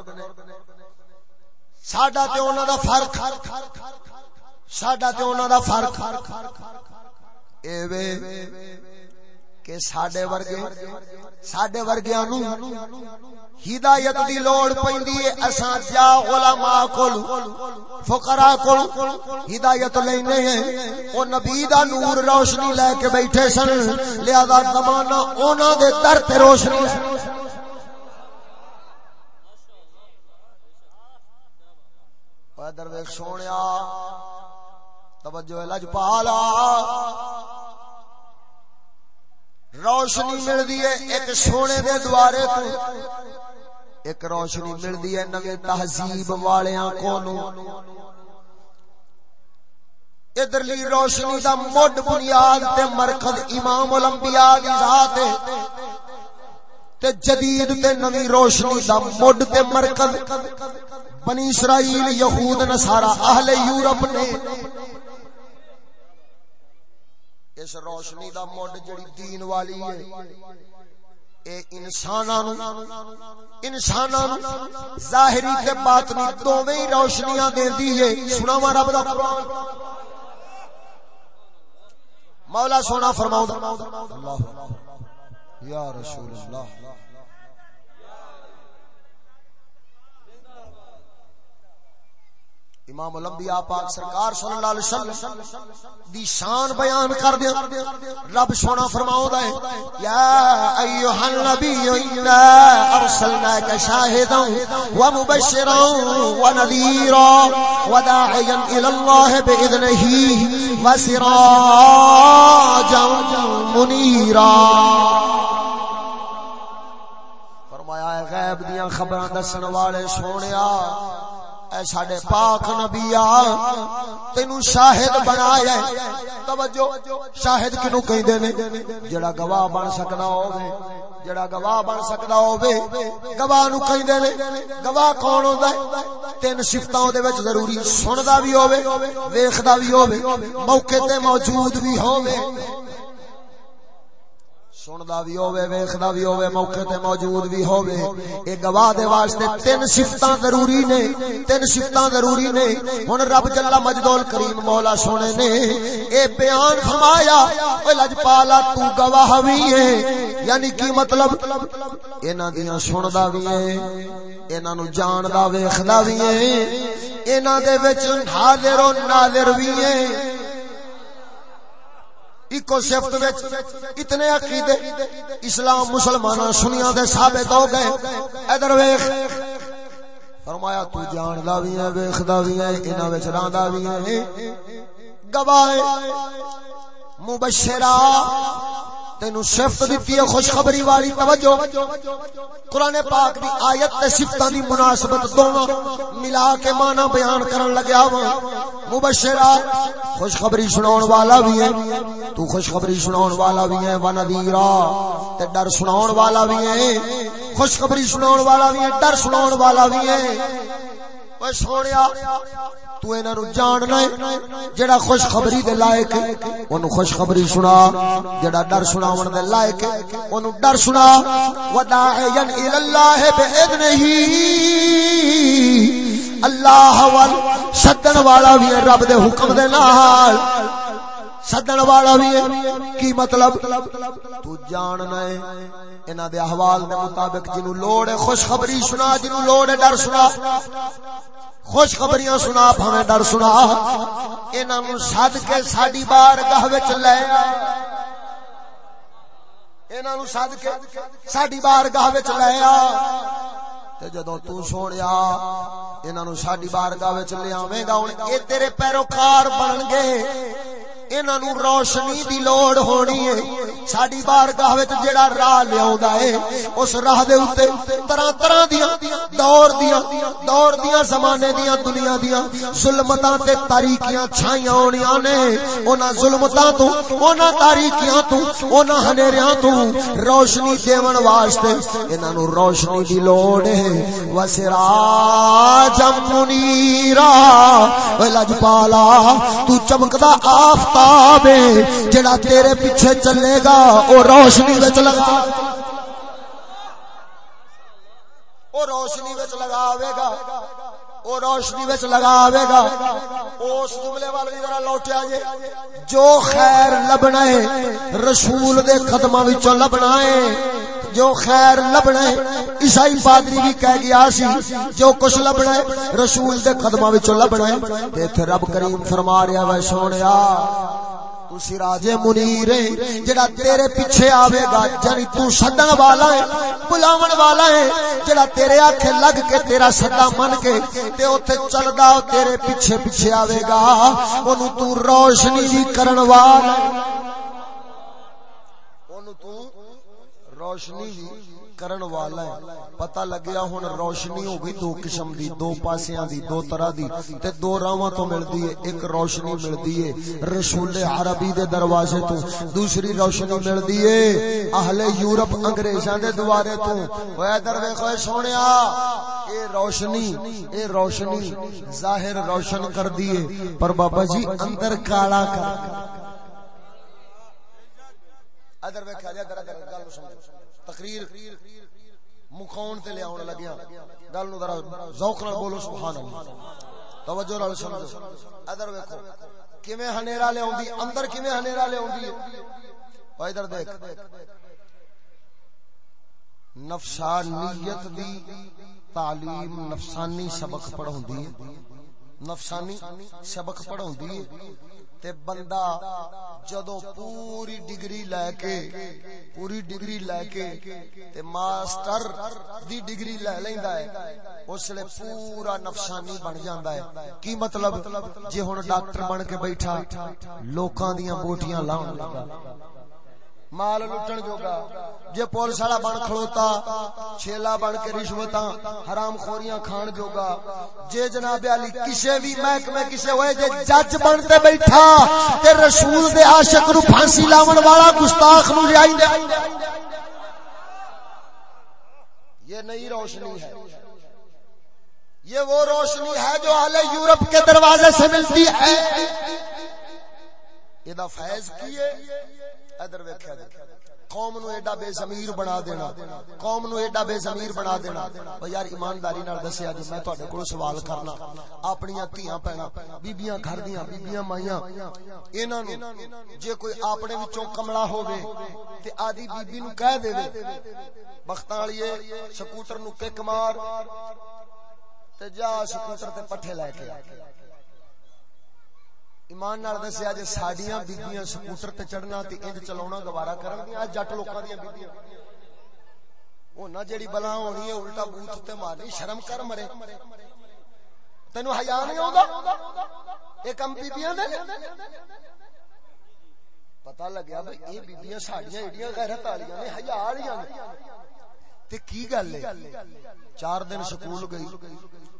ساڈا تے انہاں دا فرق، ساڈا تے انہاں دا فرق۔ اے وے کہ ساڈے ورگے، ساڈے ورگیاں نو ہدایت دی لوڑ پیندی ہے اساں جا علماء کول، فقراء کول ہدایت لینے ہیں۔ او نبی دا نور روشنی لے کے بیٹھے سن، لہذا زمانہ انہاں دے در تے روشنی ادھر ویکھ سونیا، توجہ لجپالا۔ روشنی ملدی ہے ایک سونے دے دوارے تو۔ ایک روشنی ملدی ہے نویں تہذیب والیاں کولوں ادھرلی روشنی دا مڈ بنیاد تے مرکز امام الانبیاء دی ذات ہے۔ تے جدید تے نویں روشنی دا مڈ تے مرکز۔ بنی اسرائیل، یہود نصارا اہل یورپ نے اس روشنی دا مڈ جڑی دین والی ہے، اے انساناں نو انساناں نو ظاہری تے باطنی دوویں روشنیاں دیندی ہے۔ سناواں رب دا قرآن۔ مولا سونا فرماؤں اللہ یا رسول اللہ۔ امام الانبیاء پاک سرکار صلی اللہ علیہ وسلم دی شان بیان کر دیا۔ رب سونا فرماؤ دے یا ایوہ النبی انا ارسلناک شاہدا ومبشرا ونذیرا وداعیا الاللہ بإذنہی وسراجا منیرا۔ فرمایا ہے، غیب دیاں خبراں دسن والے سونیا اے ساڈے پاک نبی آ تینو شاہد بنایا توجہ، شاہد کینو کہندے نے؟ جڑا گواہ بن سکدا ہوے جڑا گواہ بن سکدا ہوے گواہ نو کہندے نے؟ گواہ کون ہوندا ہے؟ تین صفتاں دے وچ ضروری سندا بھی ہوے ویکھدا بھی ہوے موقع تے موجود بھی ہوے سندا بھی ہوے ویکھدا بھی ہوے موقع تے موجود بھی ہوے اے گواہ دے واسطے تین صفتاں ضروری نے، تین صفتاں ضروری نے۔ ہن رب جل مجدول کریم مولا سونے نے اے بیان فرمایا او لجپالا تو گواہ وی ہے۔ یعنی کی مطلب؟ انہاں دیاں سندا وی ہے، انہاں نو جاندا، ویکھدا وی ہے۔ انہاں دے وچ حاضر و ناظر وی ہے۔ ایکو صفت وچ اتنے عقیدے اسلام مسلماناں سنیاں دے ثابت ہو گئے۔ ادھر ویکھ۔ فرمایا، تو جاندا وی ہے ویکھدا وی ہے، انہاں وچ راندا وی ہے۔ گواہ مبشرہ تینو صفت دتی ہے خوشخبری والی توجہ۔ قران پاک دی آیت تے صفتاں دی مناسبت دوواں ملا کے معنی بیان کرن لگیا وا۔ مبشرا خوشخبری سناون والا بھی ہے۔ تو خوشخبری سناون والا بھی ہے و نذیرا تے ڈر سناون والا بھی ہے۔ خوشخبری سناون والا بھی ہے، ڈر سناون والا بھی ہے۔ اوے سونیا تو انہاں نو جاننا ہے، جڑا خوشخبری دے لائق ہے، اونوں خوشخبری سنا، جڑا ڈر سناون دے لائق ہے، اونوں ڈر سنا۔ وداعیا الی اللہ باذنہ اللہ وال سدن والا بھی رب دے حکم دے نال۔ سدن والا بھی ہے۔ کی مطلب؟ تو جاننا ہے۔ انہاں دے احوال دے مطابق جنوں لوڑ ہے، خوشخبری سنا جنوں لوڑ ہے، ڈر سنا۔ خوشخبریاں سنا، بھاویں ڈر سنا۔ انہاں نو سد کے ساڈی بارگاہ وچ لے۔ انہاں نو سد کے ساڈی بارگاہ وچ لے۔ آ تے جدوں تو سونیا انہاں نو ساڈی بارگاہ وچ لے آویں گا۔ ہن اے تیرے پیروکار بن گے۔ انہاں نو روشنی دی لوڑ ہونی ہے۔ ساڈی بارگاہ وچ جڑا راہ لیاوندا ہے، اس راہ دے اوتے طرح طرح دیاں، دور دیاں دور دیاں زمانے دیاں، دنیا دیاں ظلمتاں تے تاریکیاں چھائیاں ہونیاں نے۔ انہاں ظلمتاں تو، انہاں تاریکیاں تو، انہاں ہنیریاں تو روشنی دیون واسطے انہاں نو روشنی دی لوڑ ہے۔ وسراج منیرا لجپالا، تو چمکدا آفتاب آفتاب جڑا تیرے پیچھے چلے گا، او روشنی وچ لگا او روشنی وچ لگاوے گا۔ او روشنی وچ لگاوے گا۔ اس جملے وال بھی ذرا لوٹیا جے۔ جو خیر لبنا ہے، رسول دے قدماں وچوں لبنا ہے۔ جو خیر لبنا ہے، عیسائی پادری بھی کہہ گیا سی، جو کچھ لبنا ہے، رسول دے قدماں وچوں لبنا ہے۔ تے ایتھے رب کریم فرما رہا ہے سونیا تو سراج منیر ہے جڑا تیرے پیچھے آوے گا۔ جانی تو سدن والا ہے، بلاون والا ہے، جڑا تیرے آکھے لگ کے تیرا سدا من کے تے اوتھے چلدا تیرے پیچھے پیچھے آوے گا اونوں تو روشنی دی کرن والا اونوں تو روشنی دی کرن والا ہے پتہ لگیا ہن روشنی ہو گئی دو قسم دی دو پاسیاں دی دو طرح دی تے دو راواں تو ملدی ہے ایک روشنی ملدی ہے رسول عربی دے دروازے تو دوسری روشنی ملدی ہے اہل یورپ انگریزاں دے دوارے تو او ادھر ویکھو سونیا اے روشنی اے روشنی ظاہر روشن کر دیے پر بابا جی اندر کالا کر ادھر ویکھا جا ذرا گل سمجھو تقریر مکھون تے لے آون لگیا گل نو ذرا ذوق نال بولو، سبحان اللہ۔ توجہ نال سمجھو۔ ادھر ویکھو، کیویں ہنیرا لے اوندی اندر کیویں ہنیرا لے اوندی ہے او ادھر دیکھ۔ نفسانیت دی تعلیم نفسانی سبق پڑھاوندی ہے۔ نفسانی سبق پڑھاوندی ہے۔ تے بندہ جدو پوری ڈگری لے کے، پوری ڈگری لے کے تے ماسٹر دی ڈگری لے لیندا ہے، اس لے پورا نفسانی بن جاندا ہے۔ کی مطلب؟ جے ہن ڈاکٹر بن کے بیٹھا، لوکاں دیاں بوٹیاں لاون لگا۔ مال لٹن جوگا۔ جے پولیس والا بن کھڑوتا چھیلا بن کے رشوتاں، حرام خوریاں کھان جوگا۔ جے جناب علی کسے بھی محکمے کسے ہوئے، جے جج بن تے بیٹھا، تے رسول دے عاشق نو پھانسی لاون والا گستاخ نو لیائی دے یہ نئی روشنی ہے۔ یہ وہ روشنی ہے جو اہل یورپ کے دروازے سے ملتی ہے۔ یہ فیض کیے ادھر ویکھیا قوم نو ایڈا بے ضمیر بنا دینا۔ قوم نو ایڈا بے ضمیر بنا دینا۔ او یار، ایمانداری نال دسیا جی میں تہاڈے کول سوال کرنا۔ اپنی تھیاں پینا بیبییاں گھر دیاں بیبییاں مائیاں۔ انہاں نو جے کوئی اپنے وچوں کملا ہووے تے آدی بیبی نو کہہ دے بختاں والیے سکوٹر نو کک مار تے جا سکوٹر تے پٹھے لے کے ایمان نال دسیا جے ساڈیاں بیبییاں سکوٹر تے چڑھنا تے انج چلاونا گوارا کرن گیاں جٹ لوکاں دیاں بیبییاں او نہ جیڑی بلا ہونی ہے الٹا بوت تے مارنی، شرم کر مرے۔ تینو حیا نہیں ہوندا؟ اے کم بیبییاں دے۔ پتہ لگیا بھئی، اے بیبییاں ساڈیاں ایڈیاں غیرت والیاں نے، حیا والیاں نے۔ تے کی گل ہے؟ چار دن سکول گئی،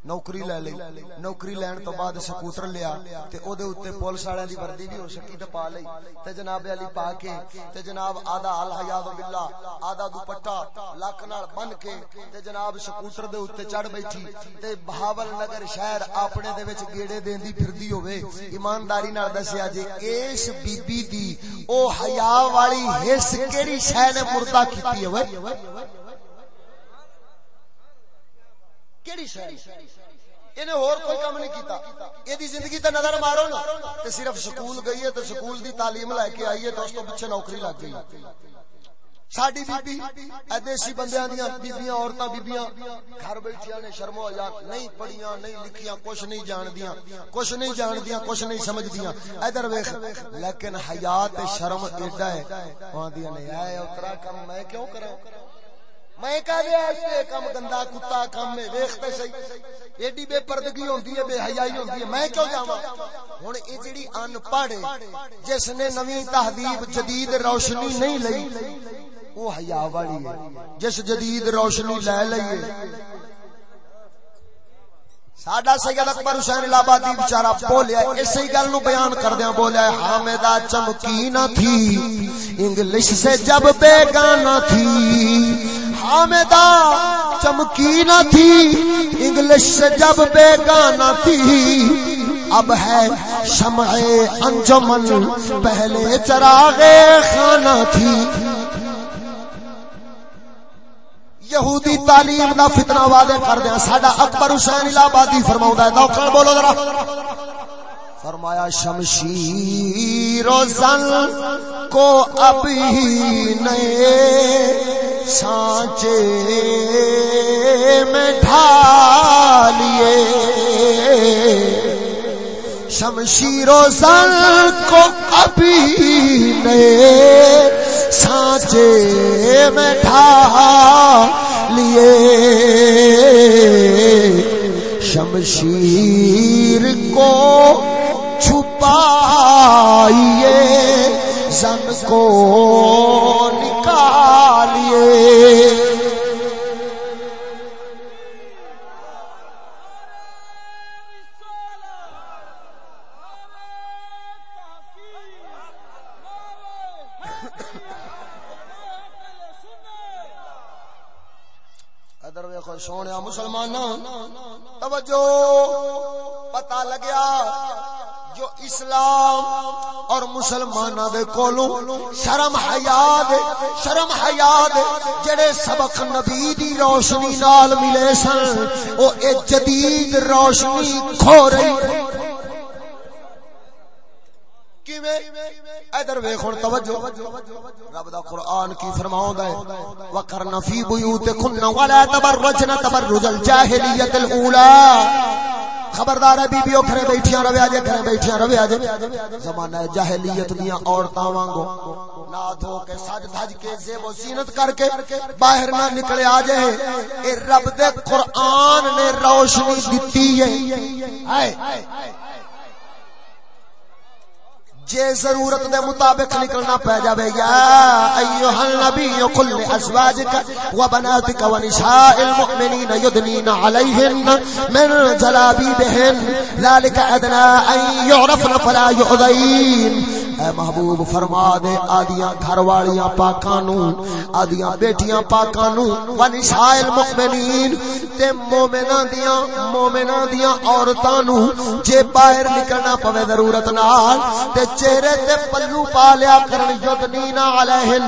نوکری لے لی، نوکری لین تو بعد سکوٹر لیا تے او دے اوتے پولیس والے دی وردی بھی ہو سکی تے پا لئی تے جناب علی پا کے تے جناب آدھا الحیاء باللہ، آدھا دوپٹا لک نال بن کے تے جناب سکوٹر دے اوتے چڑھ بیٹھی۔ تے بہاول نگر شہر اپنے دے وچ گیڑے دیندی پھردی ہوے ایمانداری نال دسیا جی اس بی بی دی او حیا والی حس کیڑی شے نے مردہ کیتی ہوے کیڑی انہیں اور کوئی کام نہیں کیتا۔ یہ دی زندگی تے نظر مارو نا، تے صرف سکول گئی ہے، تے سکول دی تعلیم لے کے آئی ہے تو اس تو پیچھے نوکری لگ گئی ساڈی بی بی ادیسی بندیاں دیاں بیبییاں عورتاں بیبییاں گھر بیٹھیاں نے شرم و حیا نہیں پڑھیاں، نہیں لکھیاں، کچھ نہیں جاندیاں، کچھ نہیں جاندیاں، کچھ نہیں سمجھدیاں۔ ادھر ویکھ، لیکن حیا تے شرم ایڈا ہے۔ آندیاں نے، اے اترا کم میں کیوں کراں؟ میں کہہ دیا اس ایسے کم گندا کتا کم میں ویکھتے صحیح۔ ایڈی بے پردگی ہوندی ہے، بے حیائی ہوندی ہے۔ میں کیوں جاواں؟ ہن اے جڑی ان پڑھ جس نے نویں تہذیب جدید روشنی نہیں لئی وہ حیا والی ہے۔ جس جدید روشنی لے لئیے ساڈا سید اکبر حسین الہبادی بیچارہ بولیا اسی گل نو بیان کردیاں، بولیا حامدہ چمکی نہ تھی، انگلش سے جب بے گانا تھی۔ حامدہ چمکی نہ تھی، انگلش سے جب بے گانا تھی۔ اب ہے شمع انجمن، پہلے چراغ خانہ تھی۔ یہودی تعلیم دا فتنہ وعدے کر دیا۔ ساڈا اکبر حسین الہ آبادی فرماوندا ہے۔ دوکھل بولو ذرا۔ فرمایا، شمشیر و زن کو ابھی نئے سانچے میں ڈھالیے۔ شمشیر و زن کو ابھی نئے۔ سانچے میں ڈھا لیے شمشیر کو چھپائیے۔ زن کو نکالیے۔ سونے مسلمان توجہ پتا لگیا۔ جو اسلام اور مسلمان دے کولوں شرم حیاد شرم حیاد جڑے سبق نبی دی روشنی نال ملے سن او اے جدید روشنی کھو رہی ادھر ویکھن توجہ۔ رب دا قرآن کی فرماوندا ہے وقرن فی بیوتکن ولا تبرجن تبرج الجاہلیت الاولى خبردار ہے بی بیو گھرے بیٹھیاں رویا جے گھرے بیٹھیاں رویا جے زمانہ جاہلیت دیاں عورتاں وانگو۔ نا دھو کے سج دھج کے زیب و زینت کر کے باہر نہ نکلے آ جائے اے رب دے قرآن نے روشنی دتی ہے۔ جے ضرورت دے مطابق نکلنا پہ جاوے یا ایوہ النبی قل ازواجک و بناتک و نساء المؤمنین یدنین علیہن من جلابیبہن ذالک ادنا ان یعرفن فلا یعذین اے محبوب فرما دے آدیاں گھر والیاں پاکاں نو آدیاں بیٹیاں پاکاں نو ونسائل مؤمنین تے مومناں دیاں مومناں دیاں عورتاں نو جے باہر نکلنا پوے ضرورت نال تے چہرے تے پلو پا لیا کرن یدنینا علیہن،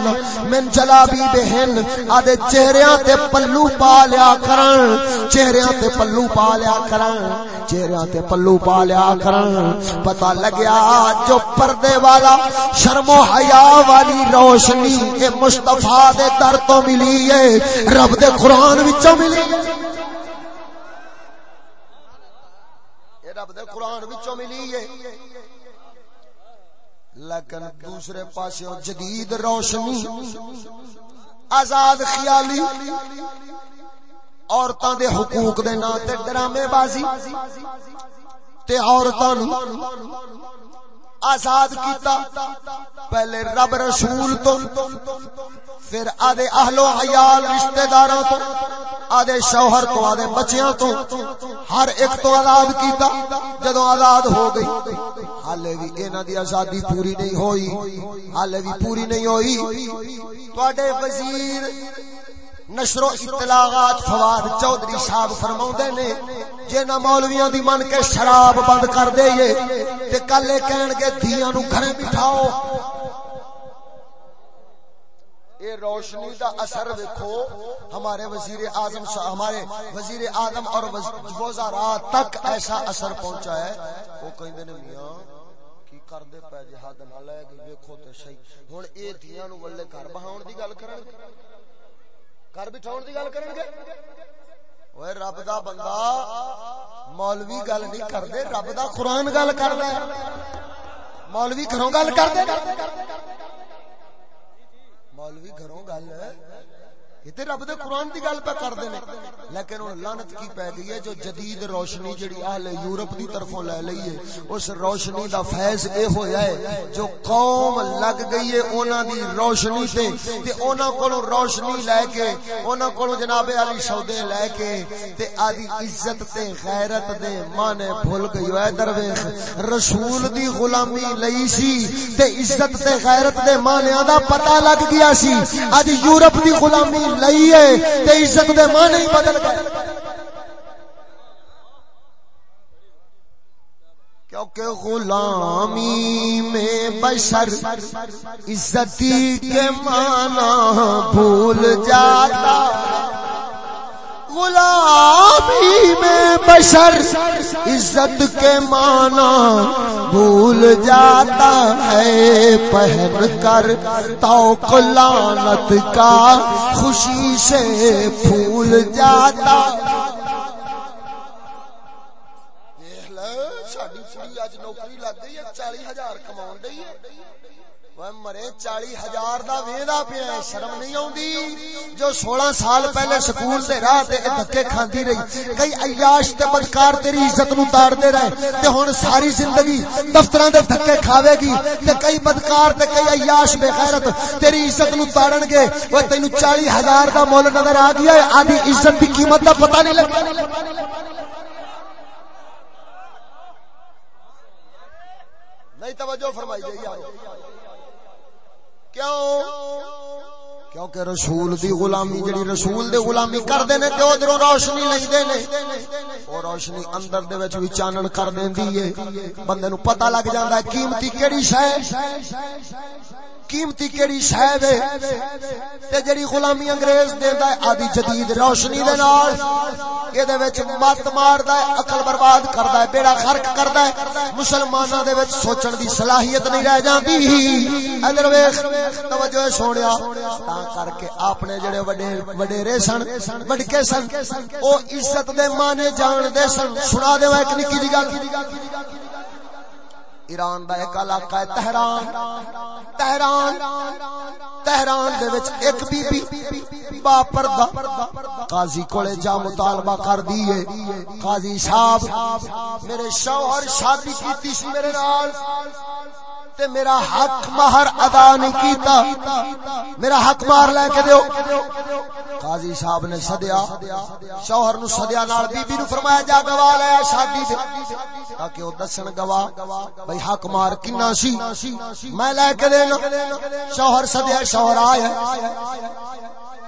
من جلابی بہن۔ آدے چہریاں تے پلو پا لیا کرن، چہریاں تے پلو پا لیا کرن، چہریاں تے پلو پا لیا کرن۔ پتہ لگیا جو پردے والا شرم و حیا والی روشنی اے مصطفی دے در تو ملی ہے رب دے قرآن وچوں ملی ہے رب دے قرآن وچوں ملی ہے لیکن دوسرے پاسے جدید روشنی، آزاد خیالی عورتوں دے حقوق دے نام تے ڈرامے بازی تے عورتوں آزاد کیتا۔ پہلے رب رسول تو، پھر آدھے اہل و عیال رشتہ داراں تو، آدھے شوہر تو، آدھے بچیاں تو، ہر ایک تو آزاد کیتا جدو آزاد ہو گئی۔ حالے بھی انہاں دی آزادی پوری نہیں ہوئی۔ حالے بھی پوری نہیں ہوئی۔ تواڈے وزیر نشر و اطلاعات فواد چودھری صاحب فرماوندے نے جے نہ مولویاں دی من کے شراب بند کر دئیے تے کلے کہن گے، دھیاں نو گھر بٹھاؤ۔ اے روشنی دا اثر دیکھو ہمارے وزیر اعظم ہمارے وزیر اعظم اور وزارات تک ایسا اثر پہنچا ہے۔ وہ کہندے نے، میاں، کی کر دے پے جہاد نہ لے گئے ویکھو تے صحیح۔ ہن اے دھیاں نو ولے گھر بہاون دی گل کرن گھر بٹھاؤن دی گل کرن گے اوے رب دا بندہ مولوی گل نہیں کردے رب دا قرآن گل کردا ہے۔ مولوی گھروں گل کردے مولوی گھروں گل یہ تے رب دے قرآن دی گل پہ کر دینے۔ لیکن ان لانت کی پہ گئی ہے، جو جدید روشنی جڑی اہل یورپ دی طرفوں لے لئی ہے، اس روشنی دا فیض اے ہویا ہے، جو قوم لگ گئی ہے اونا دی روشنی تے۔ تے اونا کولو روشنی لے کے اونا کولو جناب علی سودے لے کے۔ تے آدھی عزت تے غیرت دے مانے بھول گئی ہے درویش رسول دی غلامی لئی سی، تے عزت تے غیرت دے مانے دا پتہ لگ گیا سی۔ آج یورپ دی غلامی لئیے تے عزت دے معنی ہی بدل گئے۔ کیونکہ غلامی میں بشر عزتی کے معنی بھول جاتا۔ غلامی میں بشر عزت کے معنی بھول جاتا ہے۔ پہن کر توق لانت کا خوشی سے پھول جاتا۔ مرے چالی ہزار دا ویدا پیا شرم نہیں آتی جو سولہ سال پہلے سکول سے راہ تے دھکے کھاندی رہی، کئی عیاش تے بدکار تیری عزت نو تاڑتے رہے تے ہن ساری زندگی دفتراں دے دھکے کھاوے گی تے کئی بدکار تے کئی عیاش بے غیرت تیری عزت نو تاڑن گے۔ او تینو چالی ہزار دا مول نظر آ گیا ہے، آدھی عزت دی قیمت دا پتہ نہیں لگا نہیں توجہ فرمائی جائیے کیوں؟ کیونکہ رسول دی غلامی جڑی رسول دی غلامی کردے نے تے ادھروں روشنی لیندے نے۔ او روشنی اندر دے وچ وی چانن کر دیندی ہے۔ بندے نو پتہ لگ جاندا ہے قیمتی کیڑی شے قیمتی کیڑی شے وے تے جڑی غلامی انگریز دیندا ہے آدی جدید روشنی دے نال اے دے وچ مت ماردا ہے، عقل برباد کردا ہے، بیڑا غرق کردا ہے، مسلماناں دے وچ سوچن دی صلاحیت نہیں رہ جاندی۔ ادھر ویکھ، توجہ سونیا، تا کر کے اپنے جڑے وڈے، وڈیرے سن، وڈکے سن، او عزت دے معنی جان دے سن، سنا دے ایک نکی دی گل۔ ایران دا ایک علاقہ ہے تہران۔ تہران تہران دے وچ ایک بی بی با پردہ قاضی کولے جا مطالبہ کر دیے قاضی صاحب، میرے شوہر شادی کیتی سی میرے نال۔ تے میرا حق مہر ادا نہیں کیتا۔ میرا حق مہر لے کے دیو۔ قاضی صاحب نے سدیا شوہر نو سدیا نال بی بی نو فرمایا، جا گواہ لے شادی دے۔ تاکہ او دسن گواہ بھئی حق مار کنا سی۔ میں لے کے دینا شوہر سدیا شوہر آیا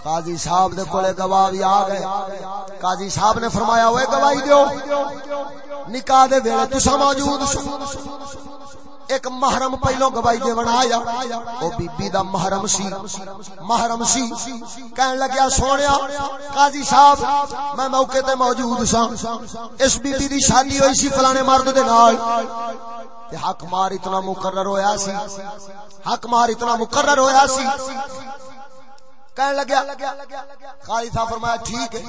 قاضی صاحب دے کولے گواہ بھی آ گئے۔ قاضی صاحب نے فرمایا، اوے گواہی دیو۔ نکاح دے ویلے تسا موجود سو۔ ایک محرم پہلو گواہی دے بنایا او بی بی دا محرم سی۔ محرم سی۔ کہن لگیا سونیا، قاضی صاحب، میں موقع تے موجود سا اس بی بی دی شادی ہوئی سی فلانے مرد دے نال۔ تے حق مار اتنا مقرر ہویا سی۔ حق مار اتنا مقرر ہویا سی۔ کہنے لگیا خالی صاحب فرمایا، ٹھیک ہے۔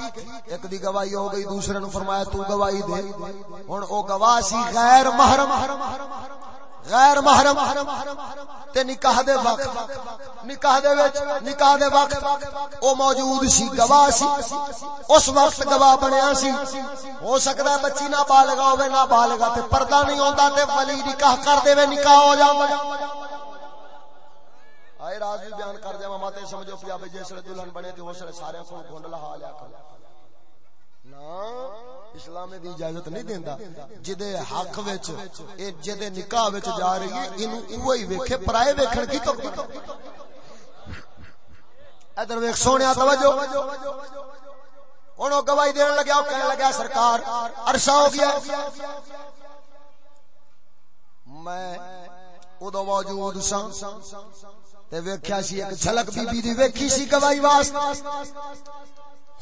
ایک دی گواہی ہو گئی، دوسرے نے فرمایا، تو گواہی دے۔ ہن او گواہ سی، غیر محرم۔ غیر محرم تے نکاح دے وقت، نکاح دے وچ، نکاح دے وقت او موجود سی، گواہ سی۔ اس وقت گواہ بنیا سی۔ ہو سکدا ہے بچی نہ بالغ ہوے نہ بالغ، تے پردہ نہیں ہوندا تے ولی نکاح کر دے نکاح ہو جاوے آئے راز بھی بیان کر دیا، ماما تے سمجھو پیا بھئی جس دلہن بنے تے اس سارے کو گھنڈ لہا لیا کر اسلام دی اجازت نہیں دیندا۔ جدے حق وچ، اے جدے نکاح وچ جا رہی ہے، اینو اوہی ویکھے، پرائے ویکھن کی تو ادھر ویکھ، سونیا، توجہ۔ ہن او گواہی دین لگا او کہنے لگا سرکار۔ عرصہ ہو گیا۔ میں اودو موجود سا تے ویکھیا سی، ایک جھلک بی بی دی ویکھی سی گواہی واسطے۔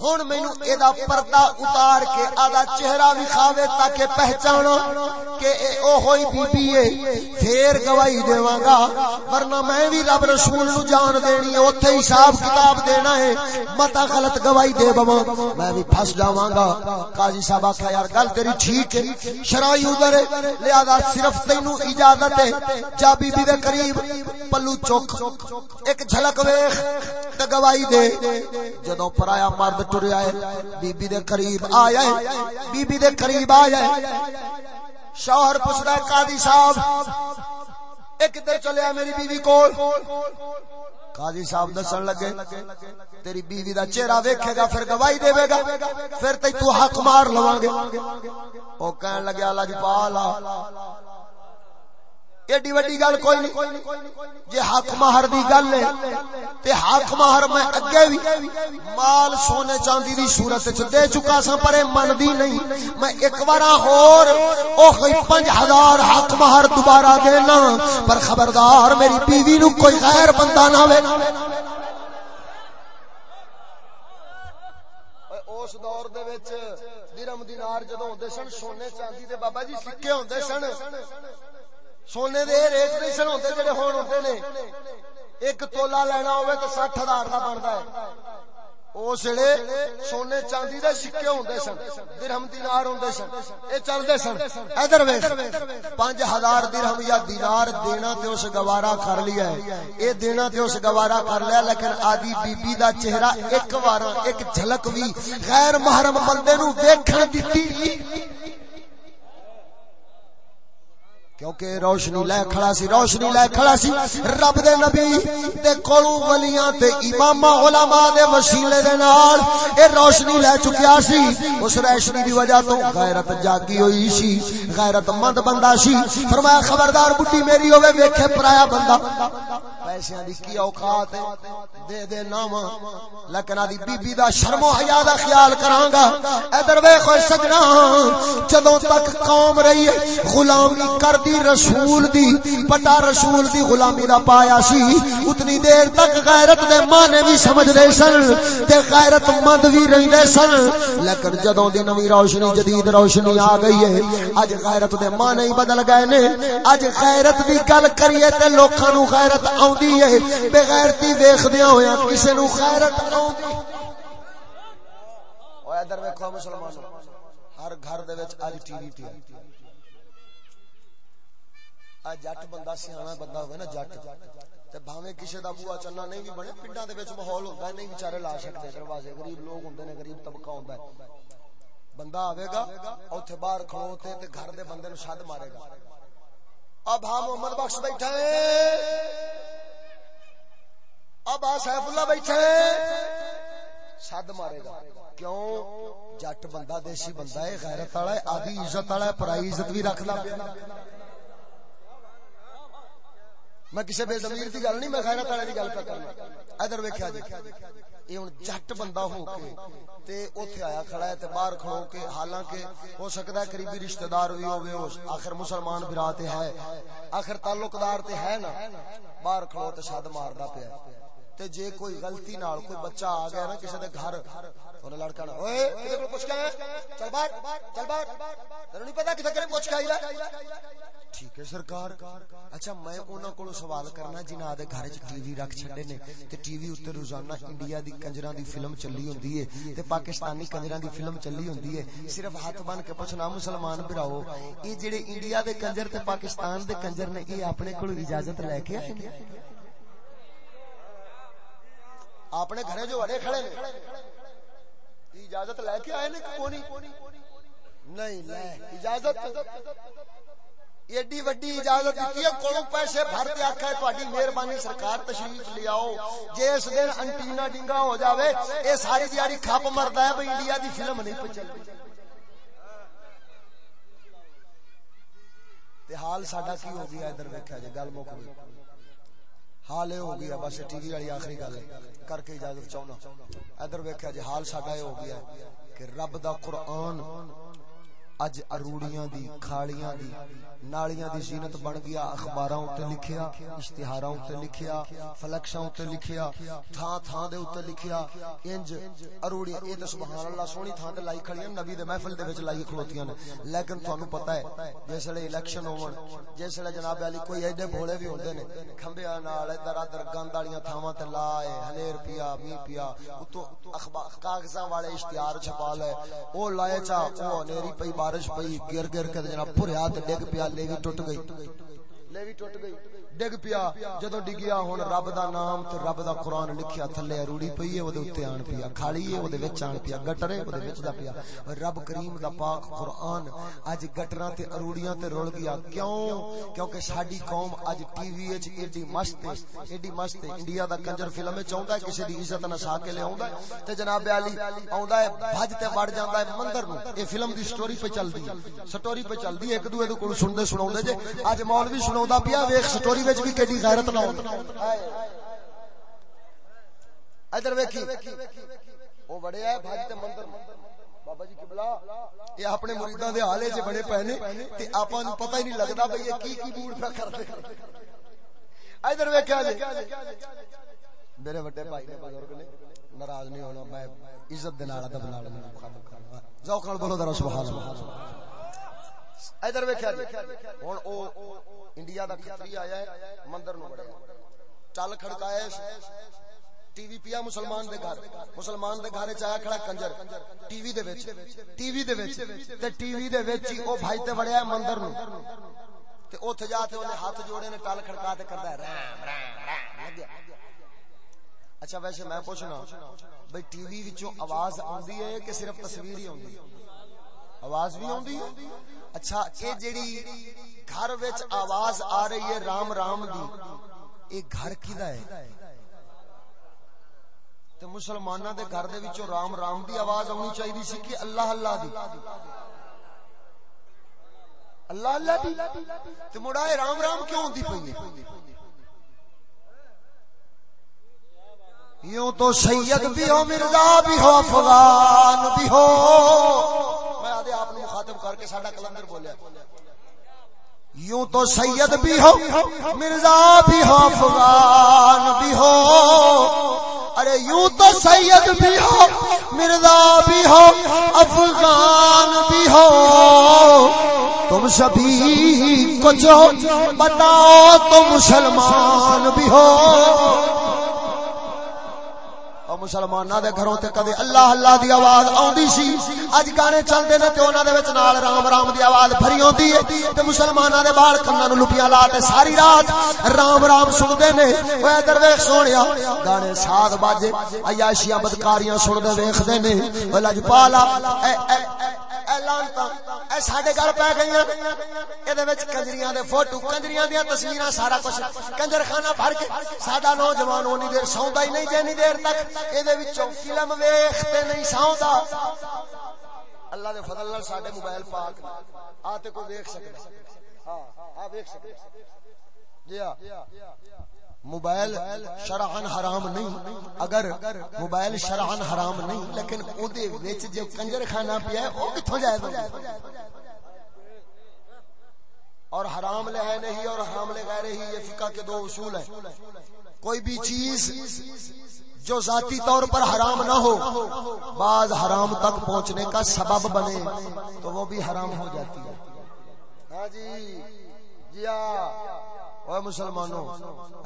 ہن مینو اے پردہ اتار کے آدھا چہرہ وکھاوے تاکہ پہچانا کہ او ہوئی بی بی اے، پھر گواہی دیواں گا۔ ورنہ میں بھی رب رسول نو جان دینی ہے، اوتھے حساب کتاب دینا ہے۔ متا غلط گواہی دے بواں۔ میں بھی پھس جاواں گا۔ قاضی صاحب آکھیا یار گل تیری ٹھیک ہے، شرعی ادھر ہے۔ لہذا صرف تینو اجازت ہے۔ جا بی بی دے قریب پلو چوک ایک جھلک ویکھ تے گواہی دے۔ جدوں پرایا مرد ٹریا ہے بی بی دے قریب آیا ہے بی بی دے قریب آیا ہے شوہر پوچھدا ہے، قاضی صاحب، ایک تے چلیا میری بیوی کول۔ قاضی صاحب دسن لگے، تیری بیوی دا چہرہ ویکھے گا، پھر گواہی دے گا، پھر تے تو حق مار لواں گے۔ او کہن لگا لاجپالا جی ایڈی وڈی گل کوئی نہیں۔ جے حق مہر دی گل ہے، تے حق مہر میں اگے بھی مال سونے چاندی دی صورت وچ دے چکا سا پر من دی نہیں۔ میں ایک بار ہور، او کوئی 5000 حق مہر دوبارہ دینا پر خبردار، میری بیوی نو کوئی غیر بندہ نہ ہوے اس دور دے وچ درم دینار جدوں ہوندے سن، سونے چاندی دے بابا جی سکے ہوندے سن۔ سونے دے ریٹ نہیں سن ہوتے جڑے ہون ہوتے نے ایک تولا لینا ہوئے تو سٹھ ہزار کا بنتا ہے اس ویلے سونے چاندی دے سکے ہوندے سن درہم دینار ہوندے سن اے چلدے سن ادھر ویکھ 5000 درہم یا دینار دینا تے اس گوارا کر لیا ہے اے دینا تے اس گوارا کر لیا لیکن آدی بی بی دا چہرہ ایک وار ایک جھلک وی غیر محرم بندے نو ویکھن دتی کیونکہ روشنی لے کھڑا سی، روشنی لے کھڑا سی۔ رب دے نبی دے کولو ولیاں تے امام علماء دے وسیلے دے نال اے روشنی لے چکیا سی۔ اس روشنی دی وجہ تو غیرت جاگی ہوئی سی غیرت مند بندہ سی۔ فرمایا، خبردار بڈھی میری ہوے ویکھے پرایا بندہ۔ پیسیاں دی کی اوقات دے دے نام لیکن ادی بی بی دا شرم و حیا دا خیال کراں گا۔ ادھر ویکھو سجنا۔ جدوں تک قوم رہی ہے، غلامی کر دی رسول دی پٹا رسول دی غلامی دا پایا سی۔ اتنی دیر تک غیرت دے معنی بھی سمجھ دے سن۔ تے غیرت مند بھی رہندے سن۔ لیکن جدوں دی نوی روشنی، جدید روشنی آ گئی ہے، اج غیرت دے معنی بدل گئے نے۔ اج غیرت دی گل کریے تے لوکاں نو غیرت آوندی ہے بے غیرتی ویکھدیاں ہویا کسے نو غیرت آوندی اوے ادھر ویکھو مسلمانوں، ہر گھر دے وچ اج ٹی وی ٹی جٹ بندہ سیاح بندہ ہوئے نا، جٹ۔ تے دا بوا چلنا نہیں بھی بنے پنڈا دے وچ ماحول ہوندا ہے، نہیں بیچارے لا سکتے دروازے غریب لوگ ہوندے نے، غریب طبقہ ہوندا ہے۔ بندہ آوے گا، اوتھے باہر کھڑوتے تے گھر دے بندے نو شد مارے گا۔ اب ہاں محمد بخش بیٹھے اب ہاں سیف اللہ بیٹھے۔ سد مارے گا۔ کیوں؟ جٹ بندہ دیسی بندہ ہے، غیرت والا ہے، آدھی عزت والا ہے پرائی عزت بھی رکھدا میں کسی بے زمیر دی گل نہیں، میں غیرت والے دی گل پہ کرنا۔ ادھر ویکھیا جی یہ ہوں جٹ بندہ ہو کے تے اوتھے آیا کھڑا ہے تے باہر کھڑو کے، حالانکہ ہو سکتا ہے قریبی رشتہ دار بھی ہوے ہوگے آخر مسلمان برا تے ہے۔ آخر تعلق دار تے ہے نا۔ باہر کھڑو تے شاد ماردا پیا۔ تے جے کوئی غلطی نال کوئی بچہ آ گیا نا کسی دے گھر اونے لڑکا نا اوئے کدے کو پوچھ کے چل باہر چل باہر، تینوں نہیں پتہ کتے کرے پوچھ کے آئی ٹھیک ہے سرکار اچھا میں انہاں کولو سوال کرنا جنہاں دے گھر وچ ٹی وی رکھ چھڈے نے، تے ٹی وی اوتے روزانہ انڈیا دی کنجراں دی فلم چلی ہوندی ہے، تے پاکستانی کنجراں دی فلم چلی ہوندی ہے، صرف ہاتھ بن کے پوچھنا مسلمان بھراؤ اے جڑے انڈیا دے کنجر تے پاکستان دے کنجر نے اے اپنے کولو اجازت لے کے آئے اپنے گھر جو بڑے کھڑے نے، اجازت لے کے آئے نے کونی؟ نہیں لے اجازت، ایڈی وڈی اجازت دیتی ہے کولو پیسے بھر کے آکھا ہے، تہاڈی مہربانی سرکار تشریف لے آؤ۔ جے اس دن انٹینا ڈنگا ہو جاوے، اے ساری دیاری کھپ مردا ہے، بھئی انڈیا دی فلم نہیں پہ تے حال ساڈا کی ہو گیا؟ ادھر ویکھیا جے، گل مک گئی۔ حال یہ ہو گیا، بس ٹی وی والی آخری گل کر کے اجازت چاہنا۔ ادھر ویکھیا جی حال ساڈا یہ ہو گیا کہ رب دا قرآن اج اروڑیاں دی کھاڑیاں دی، نالیاں دی زینت بن گیا، اخباراں تے لکھیا، اشتہاراں تے لکھیا، فلکشاں تے لکھیا، تھاں تھاں دے اوتے لکھیا۔ انج اروڑی اے تے سبحان اللہ، سونی تھاں تے لائی کھڑیاں نبی دے محفل دے وچ لائی کھلوتیاں نے۔ لیکن تانوں پتہ ہے، جس ویلے الیکشن ہون جس ویلے جناب علی کوئی ایڈے بھولے بھی ہوندے نے کھمبیاں نال ادھر ادھر گند والیاں تھاواں تے لائے ہلیر پیا می پیا اتو اخبار، کاغذاں والے اشتہار چھپا لے، او لائے چا، او نیری پئی بارش پئی گر گر کے جناب پوریا تے ڈگ پیا بھی ٹوٹ گئی۔ لیوی ٹوٹ گئی۔ ڈگ پیا۔ جدو ڈگیا ہن رب دا نام تے رب دا قرآن لکھیا، تھلے روڑی پئی ہے او اوتے آن پیا۔ کھالی ہے او وچ آن پیا۔ گٹرے او وچ دا پیا۔ رب کریم دا پاک قرآن اج گٹراں تے اروڑیاں تے رول گیا۔ کیوں؟ کیونکہ ساڈی قوم اج ٹی وی وچ ایڈی مست ہے ایڈی مست ہے انڈیا دا کنجر فلم وچ اوندا ہے کسی دی عزت نسا کے لے اوندا ہے تے جناب علی اوندا ہے بھج تے وڑ جاندا ہے مندر نو اے فلم دی سٹوری پہ چلدی۔ ہے سٹوری پہ چلدی ہے ایک دوے دے کول سن دے سناوندے جے۔ اج مولوی سناوندا پیا ویکھ سٹوری وچ بھی کیڑی غیرت نہ ادھر ویکھی او بڑے ہے بھاج تے مندر بابا جی قبلہ یہ اپنے مریداں دے حالے چ بڑے پہنے تے آپاں نوں پتہ ہی نہیں لگدا بھئی یہ کی کی موڈ پہ کردے ادھر ویکھیا جی میرے بڑے بھائی نے بزرگ نے ناراض نہیں ہونا میں عزت دے نال ادب نال ختم کرنا ذوق نال بولو ذرا سبحان اللہ ادھر ویکھیا جی۔ ہن او انڈیا دا کھتری آیا ہے، مندر نو بڑے چل کھڑکایا ٹی وی پیا مسلمان دے گھر۔ مسلمان دے گھر وچ آیا کھڑا کنجر۔ ٹی وی دے وچ۔ ٹی وی دے وچ۔ تے ٹی وی دے وچ ہی او بھائی تے وڑیا ہے مندر نو۔ تے اوتھے جا تے اونے ہاتھ جوڑے نے ٹل کھڑکا تے کردا ہے۔ رام رام رام اچھا ویسے میں پوچھنا بھئی ٹی وی وچوں آواز آندی ہے کہ صرف تصویر ہی آندی ہے؟ آواز بھی آندی؟ ہے اچھا اے جڑی گھر وچ آواز آ رہی ہے رام رام دی، اے گھر کیدا ہے؟ تے مسلماناں دے گھر دے وچوں رام رام دی آواز آونی چاہیے سی کہ اللہ اللہ دی۔ اللہ اللہ دی؟ تے مڑا اے رام رام کیوں ہوندی پئی یوں تو سید بھی ہو، مرزا بھی ہو، افغان بھی ہو۔ نے مخاطب کر کے ساڈا کلندر بولیا۔ یوں تو سید بھی ہو، مرزا بھی ہو، افغان بھی ہو۔ ارے یوں تو سید بھی ہو، مرزا بھی ہو، افغان بھی ہو۔ تم سبھی کچھ بتاؤ تم مسلمان بھی ہو۔ مسلماناں دے گھروں تے کدے اللہ اللہ دی آواز آوندی سی۔ اج گانے چلدے نے تے انہاں دے وچ نال رام رام دی آواز بھری ہوندی ہے۔ تے مسلماناں دے بال کناں نوں لپیاں لا تے ساری رات رام رام سندے نے۔ او ادھر سونیا، گانے ساز باجے، عیاشیاں بدکاریاں سندے ویکھدے نے۔ او لجپالا، اے اے اے لانتا، اے ساڈے گھر پہ گئیاں۔ اے دے وچ کنجریاں دے فوٹو، کنجریاں دی تصویراں سارا کچھ۔ کنجر خانہ بھر کے ساڈا نوجوان اونی دیر سوندا ہی نہیں جنی دیر تک اے وچوں فلم ویکھتے نہیں سوندا اللہ دے فضل نال ساڈے موبائل پاک آ تے کوئی ویکھ سکدا ہاں آ ویکھ سکدا جی ہاں موبائل شرعن حرام نہیں اگر موبائل شرعن حرام نہیں لیکن او دے وچ جو کنجر خانہ پیا ہے او کتھوں جائے گا اور حرام لے ہے نہیں اور حرام لے غیر ہی یہ فقہ کے دو اصول ہیں کوئی بھی چیز جو ذاتی طور پر حرام نہ ہو، بعض حرام تک پہنچنے کا سبب بنے، تو وہ بھی حرام ہو جاتی ہے۔ ہاں جی جی اوے مسلمانوں،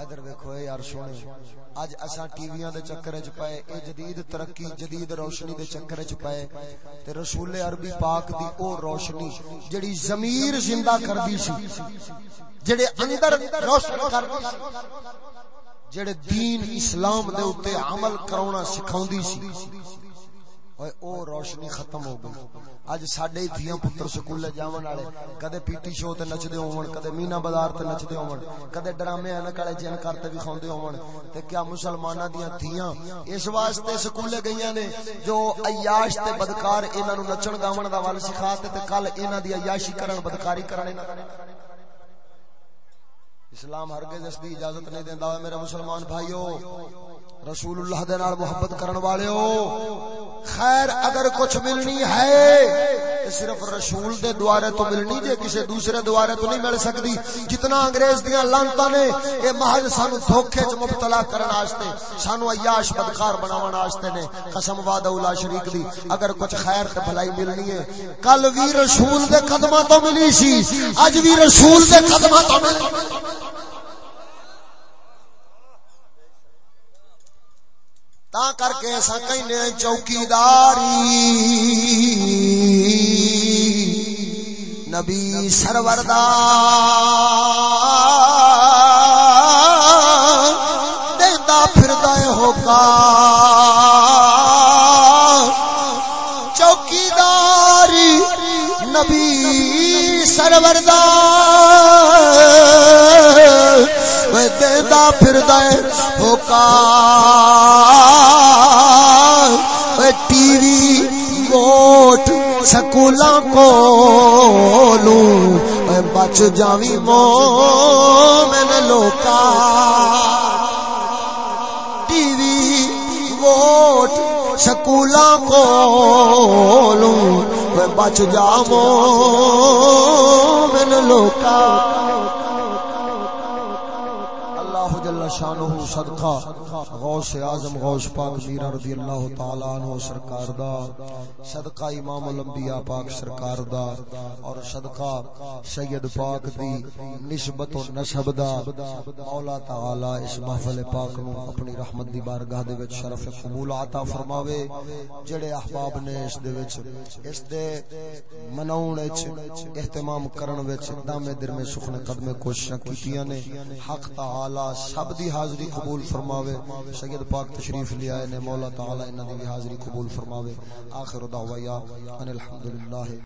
ادھر دیکھو اے یار سونے اج اساں ٹی ویاں دے چکر وچ پئے، اے جدید ترقی، جدید روشنی دے چکر وچ پئے، تے رسول عربی پاک دی او روشنی جڑی ضمیر زندہ کردی سی، جڑے اندر روشن کردی سی۔ جڑے دین اسلام دے اوتے عمل کراونا سکھاوندی سی۔ اوے او روشنی ختم ہو گئی۔ اج ساڈے دھیاں پتر سکول جاون والے، کدے پی ٹی شو تے نچدے ہون، کدے مینا بازار تے نچدے ہون، کدے ڈرامے ان کالے جن کرتے بھی کھاندے ہون۔ تے کیا مسلماناں دیاں دھیاں اس واسطے سکول گئیاں نے جو عیاش تے بدکار انہاں نو نچن گاون دا ول سکھا تے کل انہاں دی عیاشی کرن، بدکاری کرن انہاں اسلام ہرگز اس دی اجازت نہیں دیندا میرے مسلمان بھائیو۔ رسول اللہ دے نال محبت کرن والےو خیر اگر کچھ ملنی ہے صرف رسول دے دوارے تو ملنی جے کسی دوسرے دوارے تو نہیں مل سکتی۔ جتنا انگریز دیاں لانتا نے، اے محض سانو دھوکے چ مبتلا کرن واسطے سانو عیاش بدکار بناون واسطے نے۔ قسم وعدہ اولا شریک دی۔ اگر کچھ خیر تے بھلائی ملنی ہے، کل وی رسول دے قدماں تو ملی سی۔ اج وی رسول دے قدماں تو ملی تا کر کے ایسا کہنے چوکیداری۔ نبی سروردار دیتا پھر دے ہو کا چوکیداری نبی سروردار دیتا پھر دے ہو ٹی وی ووٹ سکولا کو بچ جاوی مو میں لوکا ٹی وی ووٹ سکولا کو بچ جا میں لوکا شانہ صدقہ۔ غوث اعظم، غوث پاک میرا رضی اللہ تعالی عنہ سرکار دا۔ صدقہ امام الانبیاء پاک سرکار دا۔ اور صدقہ سید پاک دی نسبت و نسب دا۔ مولا تعالی اس محفل پاک نو اپنی رحمت دی بارگاہ دے وچ شرف قبول عطا فرماوے۔ جڑے احباب نے اس دے وچ، اس دے مناون وچ اہتمام کرن وچ دامے در میں سخن قدم کوششاں کیتیاں نے۔ حق تعالی سب دی دی حاضری قبول فرماوے۔ سید پاک تشریف لے آئے نے، مولا تعالی انہاں دی حاضری قبول فرماوے۔ آخر دعوایا ان الحمدللہ۔